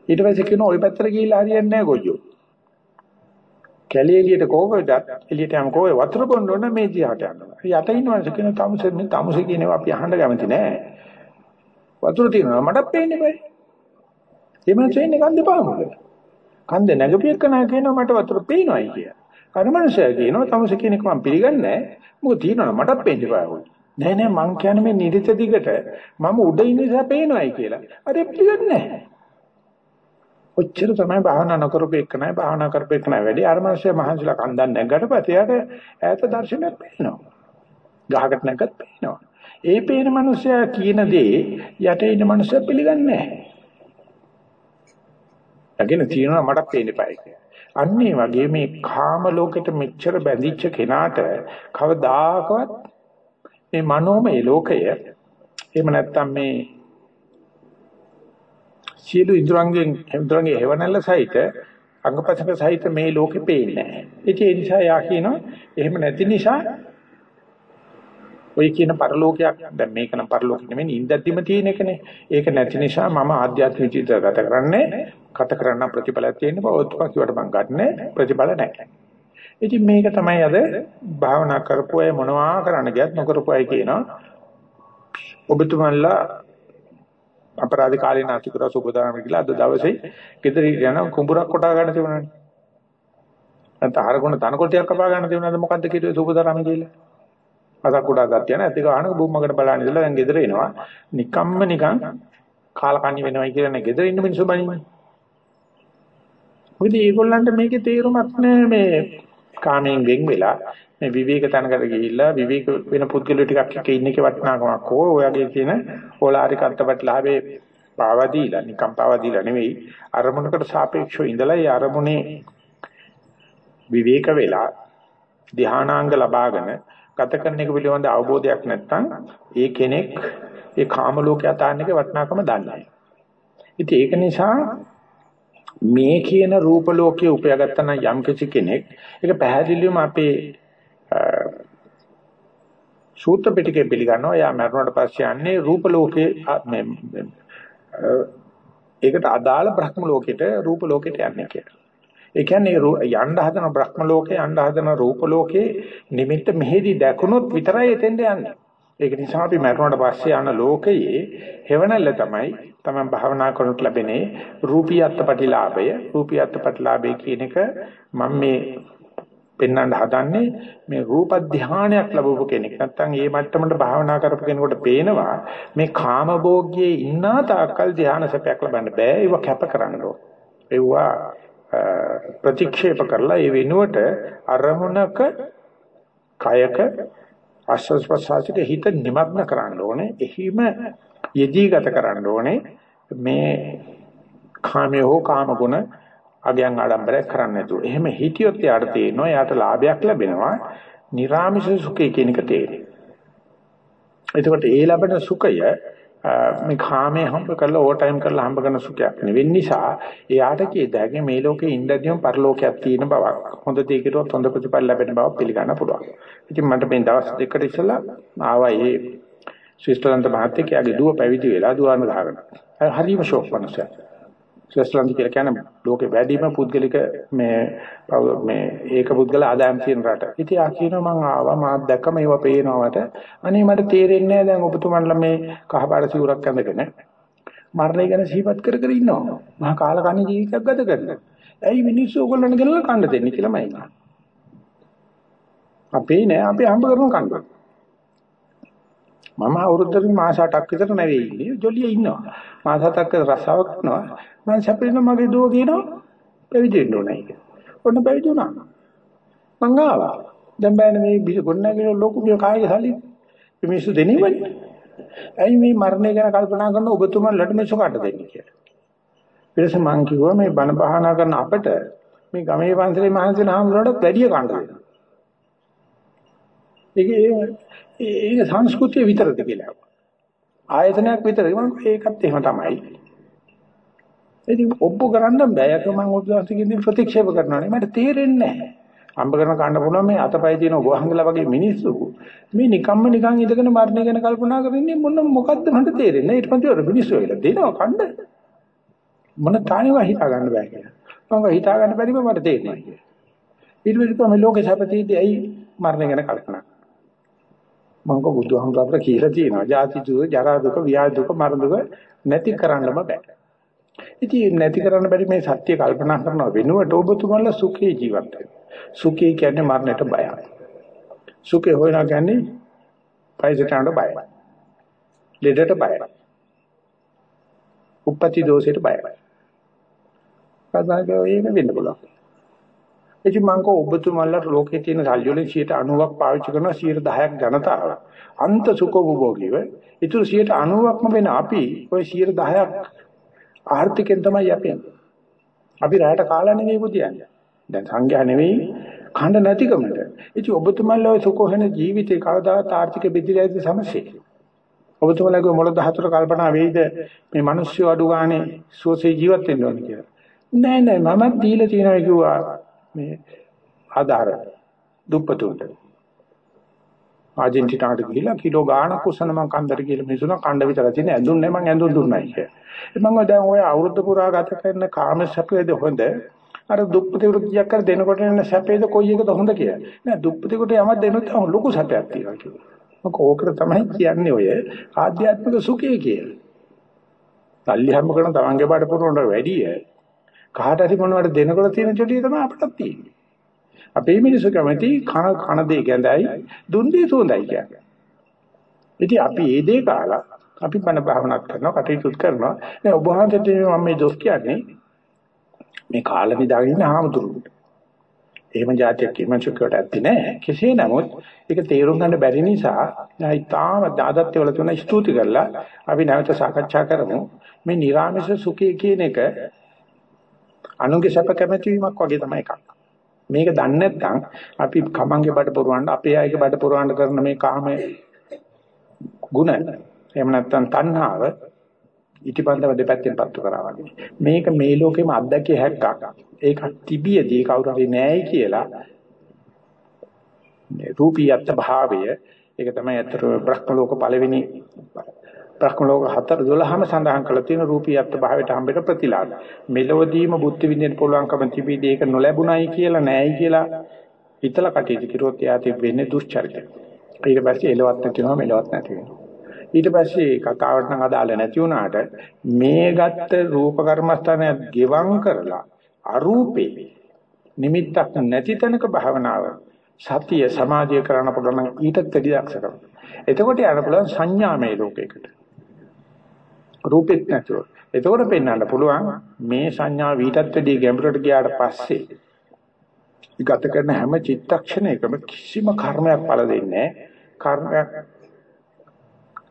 ඊට පස්සේ කියනවා ওই පැත්තට ගිහිල්ලා හරියන්නේ නැහැ ගොජෝ. කැලේ එළියට කෝකෙද එළියට යම කෝවේ වතුර බොන්න ඕන මේ දිහාට යනවා. යට ඉන්නවන්ස කියන තමුසේ මේ තමුසේ කියනවා අපි අහන්න කැමති නෑ. වතුර තියෙනවා මටත් පේන්නේ බෑ. ඒ මනසේ ඉන්නේ කන්දේ පාමුද? කන්දේ නැගපියක නා කියනවා මට වතුර පේනවායි කිය. අර මනුස්සයා කියනවා තමුසේ කියන එක මම පිළිගන්නේ නෑ. මොකද තියෙනවා මටත් පේන්නේ බෑ. නෑ නෑ මං කියන්නේ මේ නිරිත දිගට මම උඩ ඉන්න නිසා පේනවායි කියලා. අර පිළිගන්නේ නෑ. ඔච්චර තමයි භාවනා නොකරපු එක නෑ භාවනා කරපු එක නෑ වැඩි අර මාසය මහන්සිලා කන්දන් නැග්ගට පස්සේ යාට ඈත දර්ශනයක් පේනවා. ගහකට නැගත් පේනවා. ඒ පේන මිනිස්සයා කියන දේ යට ඉන්න මිනිස්සයා පිළිගන්නේ නැහැ. යගෙන තියෙනවා මට පේන්න එපායි කියලා. අන්න ඒ වගේ මේ කාම ලෝකෙට මෙච්චර බැඳිච්ච කෙනාට කවදාකවත් මේ මනෝමය ලෝකය එහෙම නැත්නම් මේ සියලු ඉන්ද්‍රයන්ගෙන් ඉන්ද්‍රයන්ගේ හේවණල්ල සහිත අංගපසක සහිත මේ ලෝකෙ පේන්නේ නැහැ. ඒ නිසා යා කියනවා එහෙම නැති නිසා ඔය කියන පරලෝකයක් දැන් මේක නම් පරලෝක නෙමෙයි ඉන්දද්දිම තියෙන එකනේ. ඒක නැති නිසා මම ආධ්‍යාත්මික ජීවිතය ගත කරන්නේ ගත කරන්න ප්‍රතිඵලයක් තියෙන බව ඔත්පා කිව්වට මම ගන්න ප්‍රතිඵල නැහැ. ඉතින් මේක තමයි අද භාවනා කරපු අය මොනවා කරන්න ගියත් නොකරපු අය කියනවා. ඔබතුමන්ලා අපරාධ කාලේ නාති කරා සුබදානම කියලා අද දවසේ ගෙදර යන කුඹුරක් කොටා ගන්න තිබුණානේ. නැත්නම් හරගොන තනකොළ ටිකක් කපා ගන්න තිබුණාද මොකද්ද කිව්වේ සුබදානම කියලා. අසක් උඩා ගත්තා නැත් එක අහන බුම්මකට බලන්න ඉඳලා දැන් ගෙදර එනවා නිකම්ම නිකන් කාලකන්ණි වෙනවයි කියලා නේ ගෙදර ඉන්න මිනිස්සු බණින්නේ මොකද මේගොල්ලන්ට මේකේ තේරුමක් නෑ මේ කාමයෙන් වෙන් වෙලා මේ විවේක තැනකට ගිහිල්ලා විවේක වෙන පුද්ගලයෝ ටිකක් එක්ක ඉන්න එකේ වටිනාකමක් හෝ ඔයගේ කියන ඕලාරික අර්ථපටලාභේ පාවා දීලා නිකම් පාවා දීලා නෙවෙයි අරමුණකට සාපේක්ෂව ඉඳලා ඒ අරමුණේ විවේක වෙලා ධානාංග ලබාගෙන ගත කරන එක පිළිබඳ අවබෝධයක් නැත්නම් ඒ කෙනෙක් ඒ කාම ලෝකයට තාන්නේක වටිනාකම දන්නේ නැහැ. ඉතින් ඒක නිසා මේ කියන රූප ලෝකයේ උපයාගත්තා නම් යම් කිසි කෙනෙක් ඒක පැහැදිලිවම අපේ සූත්‍ර පිටකේ පිළිගන්නවා. යා මරණයට පස්සේ යන්නේ රූප ලෝකේ මේ ඒකට අදාළ බ්‍රහ්ම ලෝකෙට රූප ලෝකෙට යන්නේ කියලා. ඒ කියන්නේ යන්න හදන බ්‍රහ්ම ලෝකේ යන්න හදන රූප ලෝකේ නිමිත්ත මෙහෙදි දැකුණොත් විතරයි එතෙන්ට යන්නේ. ඒක නිසා අපි මරුණාට පස්සේ යන ලෝකයේ හෙවණල්ල තමයි තමයි භාවනා කරනට ලැබෙනේ රූපී අත්පටිලාභය. රූපී අත්පටිලාභය කියන එක මම මේ පෙන්වන්න හදන්නේ මේ රූප ධානයක් ලැබුව කෙනෙක්. නැත්තම් මේ මට්ටමට භාවනා කරපු කෙනෙකුට පේනවා මේ කාම භෝග්‍යයේ ඉන්නා තාක්කල් ධාන සැපයක් ලබන්න බෑ. ඒව කැප කරන්න ඕන. ඒවා ප්‍රතික්ෂේප කරලා ඒ වෙනුවට අරමුණක කයක ආශ්වාස ප්‍රශ්වාසයක හිත නිමග්න කරන්න ඕනේ. එහිම යෙදී ගත කරන්න ඕනේ. මේ කාමයේ හෝ කාම ගුණ අගයන් ආඩම්බරයක් කරන්න නැතුව. එහෙම හිටියොත් යාට තේරෙනවා යාට ලාභයක් ලැබෙනවා. නිර්ාමිෂ සුඛය කියන එක තේරෙනවා. එතකොට ඒ ලැබෙන සුඛය මේ කාමයේ හම්බ කරලා ඕවර් ටයිම් කරලා හම්බ කරන සුඛයක් නෙවෙයි නිසා එයාට කියදාගේ මේ ලෝකේ ඉඳද්දිම පරලෝකයක් තියෙන බවක් හොඳ දෙයකට හොඳ ප්‍රතිඵල ලැබෙන බවක් පිළිගන්න පුළුවන්. ඉතින් මට මේ දවස් දෙකකට ඉස්සලා ආවා මේ ශ්‍රීස්තලන්ත මහත්තයාගේ දුව පැවිදි වෙලා දුවන ගහගෙන. හරිම ෂොක් වුණා. ස්විස්ලන්ත කියලා කියන්නේ ලෝකේ වැඩිම පුද්ගලික මේ මේ ඒක පුද්ගල ආදායම් තියෙන රට. ඉතින් ආ කියනවා මං ආවා මාත් දැක්කම ඒව පේනවට අනේ මට තේරෙන්නේ නැහැ දැන් ඔබතුමන්ලා මේ කහපාට සිවුරක් ඇඳගෙන මරණය ගැන සිහිපත් කර කර ඉන්නවා. මහා කාලකන්ණි ජීවිතයක් ගත කරනවා. ඇයි මිනිස්සු ඕගොල්ලන්ට ගෙනල්ලා කන්න දෙන්නේ කියලා මම හිතනවා. අපේ නෑ අපි හම්බ කරන කන්න. මම අවුරුද්දකින් මාස 8ක් විතර නැවේ ඉන්නේ. ජොලිය ඉන්නවා. මාස 7ක් රස්සාව කරනවා. මම සැපෙන්න මගේ දුව කියනවා පැවිදි වෙන්න ඕනයි කියලා. ඔන්න පැවිදි වුණා. මං ආවා. දැන් බෑනේ මේ බිස ගොන්නගෙන ලොකු මේ කායේ සල්ලි මිනිස්සු දෙනවනේ. ඇයි මේ මරණය ගැන කල්පනා කරන ඔබතුමන්ලට මේ සොකට දෙන්නේ කියලා. ඊට පස්සේ මං කිව්වා මේ බණ භාවනා කරන අපිට මේ ගමේ පන්සලේ මහන්සියලා හාමුදුරුවන්ට වැඩිය කණ්ඩ වෙනවා. ඒක ඒක සංස්කෘතිය විතරද කියලා. ආයතනයක් විතරද මම ඒකත් එහෙම තමයි. ඉතින් ඔබ කරන්න බෑ යක මම උද්දාසිකින් ප්‍රතික්ෂේප කරනවා නේ මට තේරෙන්නේ නැහැ. අම්බ කරන කන්න පුළුවන් මේ අතපය තියෙන ගෝහංගල වගේ මිනිස්සු මේ නිකම්ම නිකන් ඉඳගෙන මරණය ගැන කල්පනා කරන්නේ මොන මොකද්ද මට තේරෙන්නේ ඊට පස්සේ අර මිනිස්සු වෙලා දෙනවා කන්න මොන තාණේවා හිතා ගන්න බෑ කියලා. මම හිතා ගන්න බැරිම මට තේරෙනවා කියලා. ඊට පස්සේ තමයි ලෝකේ සැපතීදී ඇයි මරණය ගැන කල්පනා මම කව බුදුහාමුදුරුවෝ කියලා තියෙනවා. ජාති දුක, ජරා දුක, ව්‍යාධි දුක, මරණ දුක නැති කරන්නම බෑ. ඉතින් නැති කරන්න බැරි මේ සත්‍ය කල්පනා කරන වෙනුවට ඔබතුමන්ලා සුඛේ ජීවත් සුඛේ කියන්නේ මරණයට බයයි. සුඛේ හොයනා කියන්නේ පයිසට යන්න බයයි. ලෙඩට බයයි. උපපති දෝෂයට බයයි. කදාක ඒක වෙන්න පුළුවන්. ඉතින් මම කෝ ඔබතුමන්ලා ලෝකේ තියෙන සල්ලි වලින් 90ක් පාවිච්චි කරනවා 10ක් ජනතාව. අන්ත සුඛෝපභෝගීව. ඊට 90ක්ම වෙන අපි ওই 10ක් ආර්ථිකෙන් තමයි යපින්නේ. අපි රැයට කාලා නෙවෙයි පුදියන්නේ. දැන් සංඥා නෙවෙයි කඳ නැතිකමට. ඉතින් ඔබතුමන්ලා ඔය සුඛෝහන ජීවිතේ කවදාවත් ආර්ථික බෙදිලාද සමසේ. ඔබතුමන්ලාගේ මොළ දහතර කල්පනා වෙයිද මේ මිනිස්සු අඩු ගානේ සුවසේ ජීවත් වෙන්න ඕන කියලා. නෑ නෑ මමත් දීලා තියෙනවා කිව්වා මේ ආධාර දුප්පතුන්ට. ආජෙන්ටිනාට ගිහිල්ලා කිලෝ ගාණක් උස්සන මං කන්දර කියලා මිනිසුන කණ්ඩ විතර තියෙන ඇඳුම් නෑ මං ඇඳුම් දුන්නයි කිය. මම දැන් ඔය අවුරුද්ද පුරා ගත කරන කාම සැපේද හොඳ අර දුප්පති වෘත්තියක් කර දෙනකොට එන සැපේද කොයි එකද හොඳ කියලා. නෑ දුප්පතිකට යමක් දෙනොත් ලොකු සැපයක් තියෙනවා කියලා. මම ඕකට තමයි කියන්නේ ඔය ආධ්‍යාත්මික සුඛය කියලා. තල්ලි හැම කරන තමන්ගේ බඩ පුරවනට වැඩිය කාට හරි මොනවට දෙනකොට තියෙන චොටිය තමයි අපිටත් තියෙන්නේ. අපේ මිනිස්සු කැමති කන කන දේ ගැඳයි දුන් දේ සුවඳයි කියන්නේ. ඉතින් අපි ඒ දේ කාලා අපි බණ භාවනාත් කරනවා කටයුතු කරනවා. දැන් ඔබ වහන්සේට මම මේ දොස් කියන්නේ මේ කාලෙ නිදාගෙන ඉන්න ආමතුරුට. එහෙම જાතියක් කිමංචුකට ඇත්ති නෑ. කෙසේ නමුත් ඒක තේරුම් ගන්න බැරි නිසා ඊටාම දාදත්ත්‍ය වල තුන ස්තුති කරලා අපි නැවත සාකච්ඡා කරමු. මේ නිර්ාමස සුඛය කියන එක අනුගේ සැප කැමැති වීමක් වගේ තමයි එකක්. මේක දන්නේ නැත්නම් අපි කමංගේ බඩ පුරවන්න අපේ අයගේ බඩ පුරවන්න කරන මේ කාමයේ ಗುಣ එහෙම නැත්නම් තණ්හාව ඉටිපන්දම දෙපැත්තෙන් පත්තු කරා වගේ. මේක මේ ලෝකෙම අත්දැකිය හැක්කක්. ඒක තිබියදී කවුරු හරි නැහැයි කියලා රූපීයත් භාවය ඒක තමයි අතර බ්‍රහ්ම ලෝක පළවෙනි බ්‍රහ්ම ලෝක 4 12ම සඳහන් කරලා තියෙන රූපීයත් භාවයට හම්බෙක ප්‍රතිලාභ. මෙලොවදීම බුද්ධ විඳින්න පුළුවන්කම තිබීදී ඒක නොලැබුණයි කියලා නැහැයි කියලා හිතලා කටයුතු කිරුවොත් යාති වෙන්නේ දුෂ්චරිතය. ඊට පස්සේ එලවත් නැති වෙනවා මෙලවත් නැති වෙනවා. ඊට පස්සේ කතාවට නම් අදාළ නැති වුණාට මේ ගත්ත රූප කර්මස්ථානය ගෙවම් කරලා අරූපේ නිමිත්තක් නැති තැනක භාවනාව සතිය සමාධිය කරන්න පුළුවන් නම් ඊටත් වැඩි දක්ෂකම. එතකොට යන්න පුළුවන් සංඥාමය ලෝකයකට. රූපෙත් නැතුව. එතකොට පෙන්වන්න පුළුවන් මේ සංඥා වීටත් වැඩි ගැඹුරට ගියාට පස්සේ ගත කරන හැම චිත්තක්ෂණයකම කිසිම කර්මයක් පළ දෙන්නේ නැහැ. කර්මයක්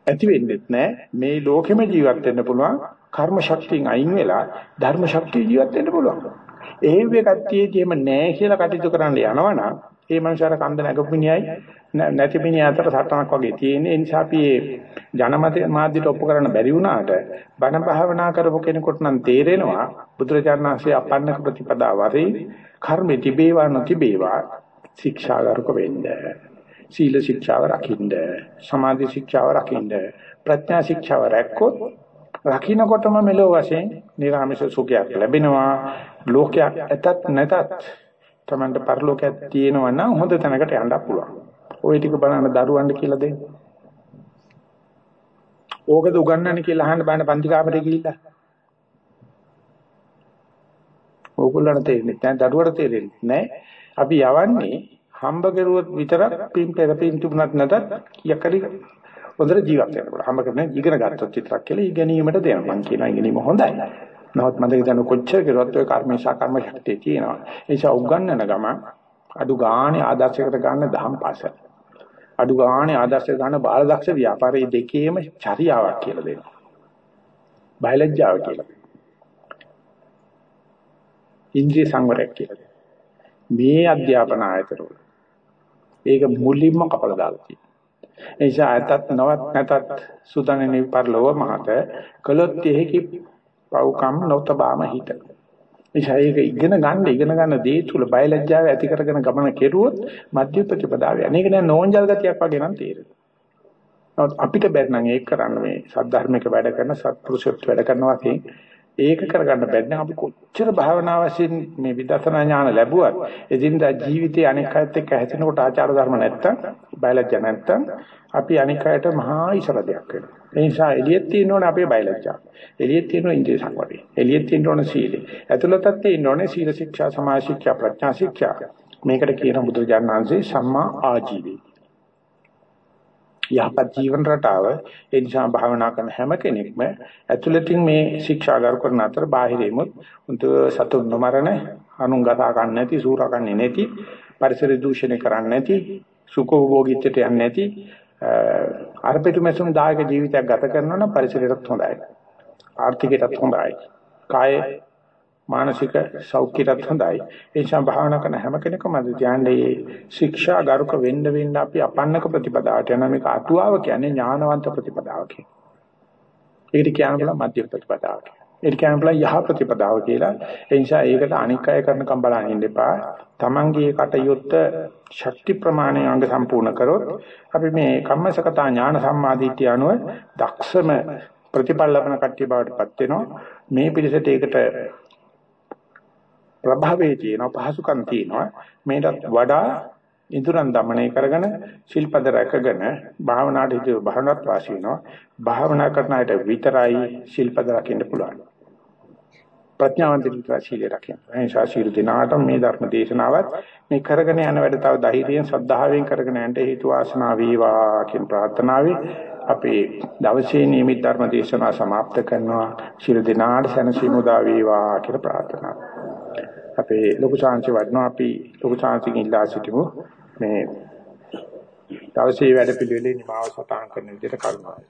ඇති වෙන්නේ නැහැ. මේ ලෝකෙම ජීවත් වෙන්න පුළුවන් කර්ම ශක්තියෙන් අයින් වෙලා ධර්ම ශක්තිය ජීවත් වෙන්න පුළුවන්. ඒ වේකත්තියේදී එහෙම නැහැ කියලා කටයුතු කරන්න යනවනම් ඒ මනුෂ්‍යර කන්ද නැගපිනියයි නැති පිනිය අතර සටනක් වගේ තියෙන. ඒ නිසා අපි ජනමත මාධ්‍යට ඔප්පු කරන්න බැරි වුණාට බණ භාවනා කරපු කෙනෙකුට නම් තේරෙනවා බුදුරජාණන් වහන්සේ අපන්නක ප්‍රතිපදා වරේ කර්මෙ තිබේවා නොතිබේවා ශික්ෂාගාරක වෙන්නේ. සීල ශික්ෂාව රකින්න සමාධි ශික්ෂාව රකින්න ප්‍රඥා ශික්ෂාව රැක්කොත් රකින්නකොටම මෙලෝ වශයෙන් නිර්ආමිෂ සුඛයක් ලැබෙනවා ලෝකයක් ඇතත් නැතත් තමන්ට පරලෝකයක් තියෙනවා නම් හොඳ තැනකට යන්න පුළුවන් ওই ටික බලන්න දරුවන්ට කියලා දෙන්න ඕකද උගන්වන්නේ කියලා අහන්න බෑන පන්ති කාමරේ ගිහිල්ලා ඕගොල්ලන්ට තේරෙන්නේ නැහැ දරුවට තේරෙන්නේ නැහැ අපි යවන්නේ හම්බ කරුවොත් විතරක් පින් පෙරපින් තිබුණත් නැතත් කීයක් හරි හොඳට ජීවත් වෙන්න පුළුවන්. හම්බ කරන ඉගෙන ගත්තොත් විතරක් කියලා ඉගෙනීමට දෙනවා. මම කියනවා ඉගෙනීම හොඳයි. නමුත් මම හිතන්නේ කොච්චර කරුවත් ඔය කර්මේශා කර්ම ශක්තිය තියෙනවා. ඒ නිසා උගන්නන ගම අඩු ගානේ ආදර්ශයකට ගන්න දහම් පාසල. අඩු ගානේ ආදර්ශයකට ගන්න බාලදක්ෂ ව්‍යාපාරයේ දෙකේම චර්යාවක් කියලා දෙනවා. බයලජ්ජාව කියලා. ඉන්ද්‍රිය සංවරයක් කියලා. මේ අධ්‍යාපන ආයතනවල. ඒක මුලින්ම කපලා දාලා තියෙනවා. ඒ නිසා අතත් නවත් නැතත් සුතනේ පරිලෝව මහත කළොත් එහෙකි පව්කම් නොතබාම හිත. නිසා ඒක ඉගෙන ගන්න ඉගෙන ගන්න දේ තුල බයලජ්ජාව ඇති කරගෙන ගමන කෙරුවොත් මධ්‍ය ප්‍රතිපදාව යන්නේ. ඒක නෑ නෝන්ජල් ගතියක් වගේ නම් තේරෙනවා. නමුත් අපිට බැරි නම් ඒක කරන්න මේ සද්ධර්මික වැඩ කරන සත්පුරුෂත්ව වැඩ කරනවා වශයෙන් ඒක කරගන්න බැරි නම් අපි කොච්චර භාවනා වශයෙන් මේ විදර්ශනා ඥාන ලැබුවත් එදිනදා ජීවිතයේ අනෙක් අයත් එක්ක හැදෙනකොට ආචාර ධර්ම නැත්තම් බයලජ්ජා නැත්තම් අපි අනෙක් අයට මහා ඉසල දෙයක් වෙනවා. ඒ නිසා එළියෙත් තියෙනෝනේ අපේ බයලජ්ජා. එළියෙත් තියෙනෝ ඉන්ද්‍රිය සංවරය. එළියෙත් තියෙනෝනේ සීලය. ඇතුළතත් තියෙනෝනේ සීල ශික්ෂා සමාධි ශික්ෂා ප්‍රඥා ශික්ෂා. මේකට කියන බුදුරජාණන් වහන්සේ සම්මා ආජීවී. යහපත් ජීවන රටාව. ඒ නිසා භාවනා කරන හැම කෙනෙක්ම ඇතුළතින් මේ ශික්ෂාගාර කරන අතර බාහිරෙමුත් උන්ට සතුන් නොමරන අනුංගතා ගන්න නැති සූරා ගන්න නැති පරිසර දූෂණය කරන්නේ නැති සුඛෝභෝගීත්වයට යන්නේ නැති අර්පිතු මෙසුන් දායක ජීවිතයක් ගත කරනවා නම් පරිසරයටත් හොඳයි. ආර්ථිකයටත් හොඳයි. කාය මානසික සෞඛ්‍යයටත් හොඳයි. ඒ නිසා භාවනා කරන හැම කෙනෙකුම අද ධානයේ ශික්ෂා ගරුක වෙන්න වෙන්න අපි අපන්නක ප්‍රතිපදාවට යන මේක අටුවාව කියන්නේ ඥානවන්ත ප්‍රතිපදාව කියන. ඒකට කියන්න බල මධ්‍ය ප්‍රතිපදාව. ඒකට කියන්න බල යහ ප්‍රතිපදාව කියලා. ඒ නිසා ඒකට අනික් අය කරනකම් බලන්න ඉන්න එපා. Tamange කටයුත්ත ශක්ති ප්‍රමාණය අංග සම්පූර්ණ කරොත් අපි මේ කම්මසකතා ඥාන සම්මාදිට්ඨිය අනුව දක්ෂම ප්‍රතිපල ලබන කට්ටිය බවට පත් වෙනවා. මේ පිළිසෙට ඒකට ප්‍රභවයේ තියෙනවා පහසුකම් තියෙනවා. මේකට වඩා ඉදurang দমনය කරගෙන ශිල්පද රැකගෙන භාවනාට හිත භාවනාත් වාසි වෙනවා. භාවනා කරන අයට විතරයි ශිල්පද රකින්න පුළුවන්. ප්‍රඥාවන්ත විතර ශීලයේ රකින්න. ඒ නිසා ශීල දිනාට මේ ධර්ම දේශනාවත් මේ කරගෙන යන වැඩ තව ධෛර්යයෙන් ශ්‍රද්ධාවෙන් කරගෙන යන්න හේතු වාසනා වේවා කියන ප්‍රාර්ථනාවයි අපේ දවසේ නියමිත ධර්ම දේශනාව સમાપ્ત කරනවා. ශීල දිනාට සැනසීම උදා වේවා කියලා ප්‍රාර්ථනා කරනවා. අපේ ලොකු ශාංශ වඩනවා. අපි ලොකු ශාංශකින් ඉල්ලා සිටිමු. මේ දවසේ වැඩ පිළිවෙලේ නිමාව සටහන් කරන විදිහට කරුණාවෙන්.